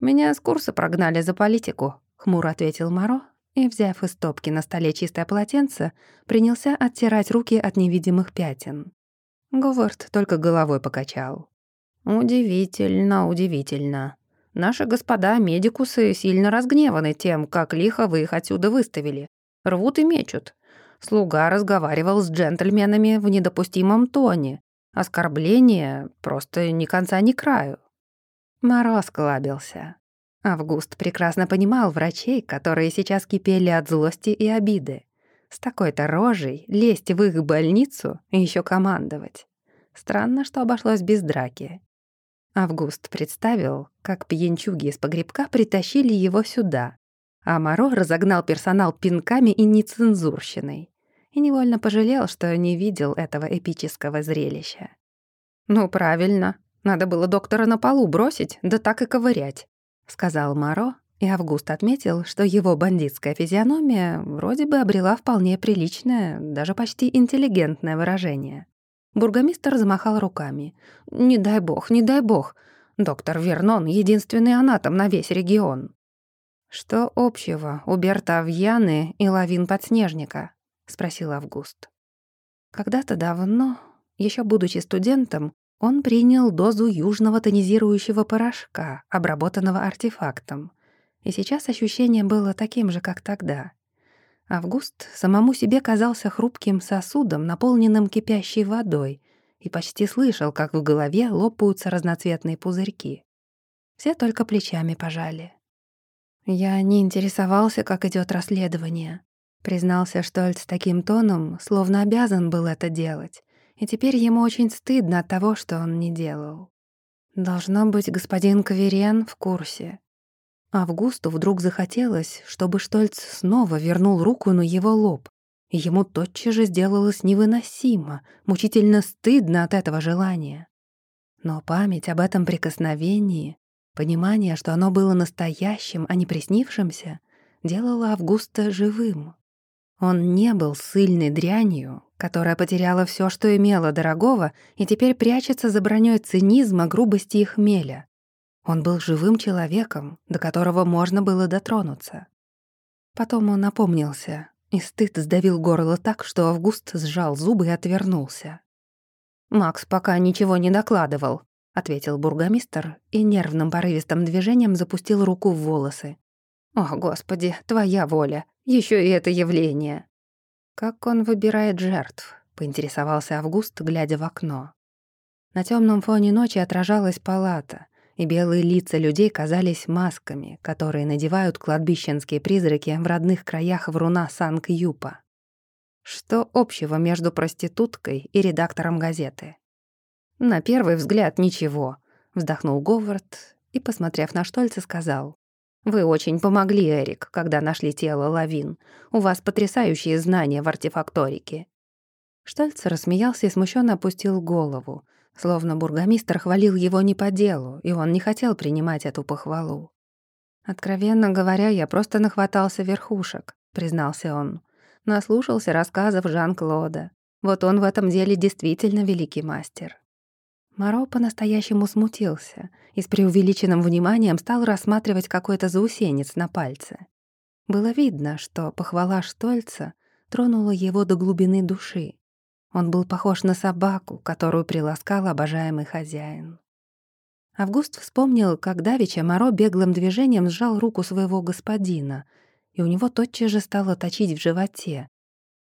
«Меня с курса прогнали за политику», — хмуро ответил Моро, и, взяв из стопки на столе чистое полотенце, принялся оттирать руки от невидимых пятен. Говард только головой покачал. «Удивительно, удивительно. Наши господа медикусы сильно разгневаны тем, как лихо вы их отсюда выставили. Рвут и мечут. Слуга разговаривал с джентльменами в недопустимом тоне. Оскорбление просто ни конца, ни краю. Мороз клабился. Август прекрасно понимал врачей, которые сейчас кипели от злости и обиды. С такой-то рожей лезть в их больницу и еще командовать. Странно, что обошлось без драки. Август представил, как пьянчуги из погребка притащили его сюда, а Моро разогнал персонал пинками и нецензурщиной. И невольно пожалел, что не видел этого эпического зрелища. «Ну, правильно. Надо было доктора на полу бросить, да так и ковырять», — сказал Моро, и Август отметил, что его бандитская физиономия вроде бы обрела вполне приличное, даже почти интеллигентное выражение. Бургомистр замахал руками. «Не дай бог, не дай бог. Доктор Вернон — единственный анатом на весь регион». «Что общего у Берта Авьяны и лавин подснежника?» — спросил Август. Когда-то давно, еще будучи студентом, он принял дозу южного тонизирующего порошка, обработанного артефактом. И сейчас ощущение было таким же, как тогда. Август самому себе казался хрупким сосудом, наполненным кипящей водой, и почти слышал, как в голове лопаются разноцветные пузырьки. Все только плечами пожали. «Я не интересовался, как идет расследование», — признался Штольц таким тоном, словно обязан был это делать, и теперь ему очень стыдно от того, что он не делал. Должно быть, господин Каверен в курсе. Августу вдруг захотелось, чтобы Штольц снова вернул руку на его лоб, и ему тотчас же сделалось невыносимо, мучительно стыдно от этого желания. Но память об этом прикосновении Понимание, что оно было настоящим, а не приснившимся, делало Августа живым. Он не был сильной дрянью, которая потеряла все, что имела дорогого, и теперь прячется за броней цинизма, грубости и хмеля. Он был живым человеком, до которого можно было дотронуться. Потом он напомнился, и стыд сдавил горло так, что Август сжал зубы и отвернулся. Макс пока ничего не докладывал, ответил бургомистр и нервным порывистым движением запустил руку в волосы. «О, Господи, твоя воля! Еще и это явление!» «Как он выбирает жертв?» — поинтересовался Август, глядя в окно. На темном фоне ночи отражалась палата, и белые лица людей казались масками, которые надевают кладбищенские призраки в родных краях вруна Санк-Юпа. Что общего между проституткой и редактором газеты? «На первый взгляд ничего», — вздохнул Говард и, посмотрев на Штольца, сказал. «Вы очень помогли, Эрик, когда нашли тело Лавин. У вас потрясающие знания в артефакторике». Штольц рассмеялся и смущенно опустил голову, словно бургомистр хвалил его не по делу, и он не хотел принимать эту похвалу. «Откровенно говоря, я просто нахватался верхушек», — признался он. Наслушался рассказов Жан-Клода. Вот он в этом деле действительно великий мастер. Моро по-настоящему смутился и с преувеличенным вниманием стал рассматривать какой-то заусенец на пальце. Было видно, что похвала Штольца тронула его до глубины души. Он был похож на собаку, которую приласкал обожаемый хозяин. Август вспомнил, как давеча Моро беглым движением сжал руку своего господина, и у него тотчас же стало точить в животе.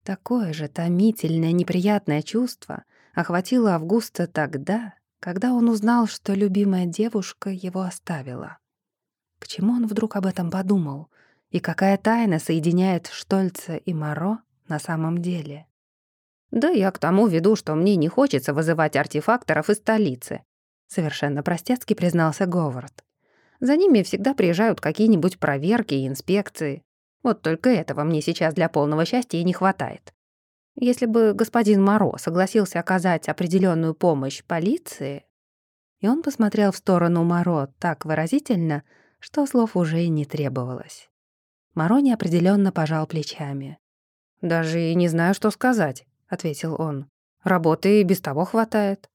Такое же томительное, неприятное чувство охватило Августа тогда, когда он узнал, что любимая девушка его оставила. К чему он вдруг об этом подумал? И какая тайна соединяет Штольца и Моро на самом деле? Да я к тому веду, что мне не хочется вызывать артефакторов из столицы. Совершенно простецки признался Говард. За ними всегда приезжают какие-нибудь проверки и инспекции. Вот только этого мне сейчас для полного счастья не хватает. Если бы господин Моро согласился оказать определенную помощь полиции... И он посмотрел в сторону Моро так выразительно, что слов уже и не требовалось. Моро неопределенно пожал плечами. «Даже и не знаю, что сказать», — ответил он. «Работы и без того хватает».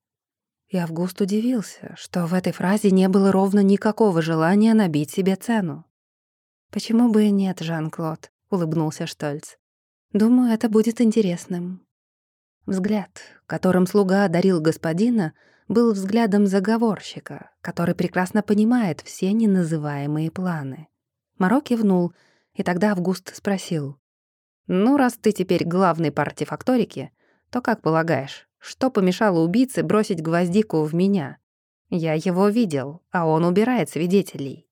И Август удивился, что в этой фразе не было ровно никакого желания набить себе цену. «Почему бы и нет, Жан-Клод?» — улыбнулся Штольц. «Думаю, это будет интересным». Взгляд, которым слуга одарил господина, был взглядом заговорщика, который прекрасно понимает все неназываемые планы. Маро кивнул, и тогда Август спросил. «Ну, раз ты теперь главный по артефакторике, то как полагаешь, что помешало убийце бросить гвоздику в меня? Я его видел, а он убирает свидетелей».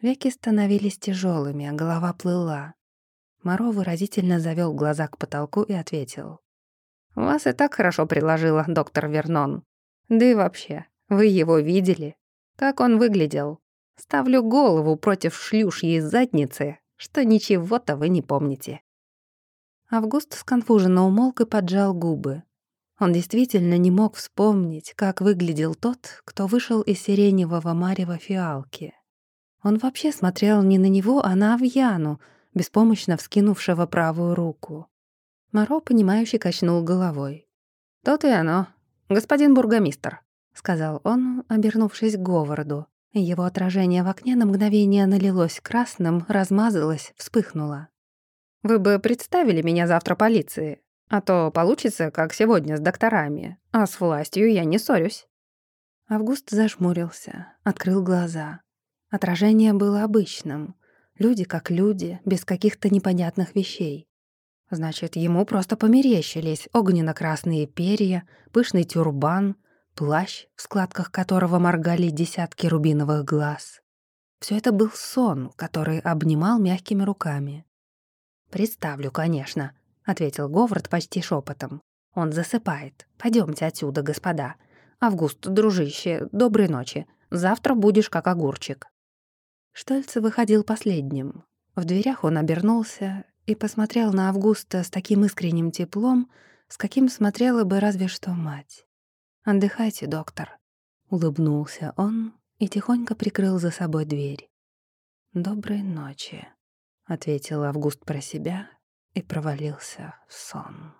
Веки становились тяжелыми, а голова плыла. Моро выразительно завел глаза к потолку и ответил. «Вас и так хорошо приложило, доктор Вернон. Да и вообще, вы его видели? Как он выглядел? Ставлю голову против шлюшьей задницы, что ничего-то вы не помните». Август сконфуженно умолк и поджал губы. Он действительно не мог вспомнить, как выглядел тот, кто вышел из сиреневого марева фиалки. Он вообще смотрел не на него, а на Авьяну, беспомощно вскинувшего правую руку. Моро, понимающе качнул головой. «То-то и оно, господин бургомистр», — сказал он, обернувшись к Говарду. Его отражение в окне на мгновение налилось красным, размазалось, вспыхнуло. Вы бы представили меня завтра полиции, а то получится, как сегодня с докторами, а с властью я не ссорюсь». Август зажмурился, открыл глаза. Отражение было обычным. Люди как люди, без каких-то непонятных вещей. Значит, ему просто померещились огненно-красные перья, пышный тюрбан, плащ, в складках которого моргали десятки рубиновых глаз. Все это был сон, который обнимал мягкими руками. «Представлю, конечно», — ответил Говард почти шепотом. «Он засыпает. Пойдемте отсюда, господа. Август, дружище, доброй ночи. Завтра будешь как огурчик». Штольц выходил последним. В дверях он обернулся и посмотрел на Августа с таким искренним теплом, с каким смотрела бы разве что мать. «Отдыхайте, доктор», — улыбнулся он и тихонько прикрыл за собой дверь. «Доброй ночи». — ответил Август про себя и провалился в сон.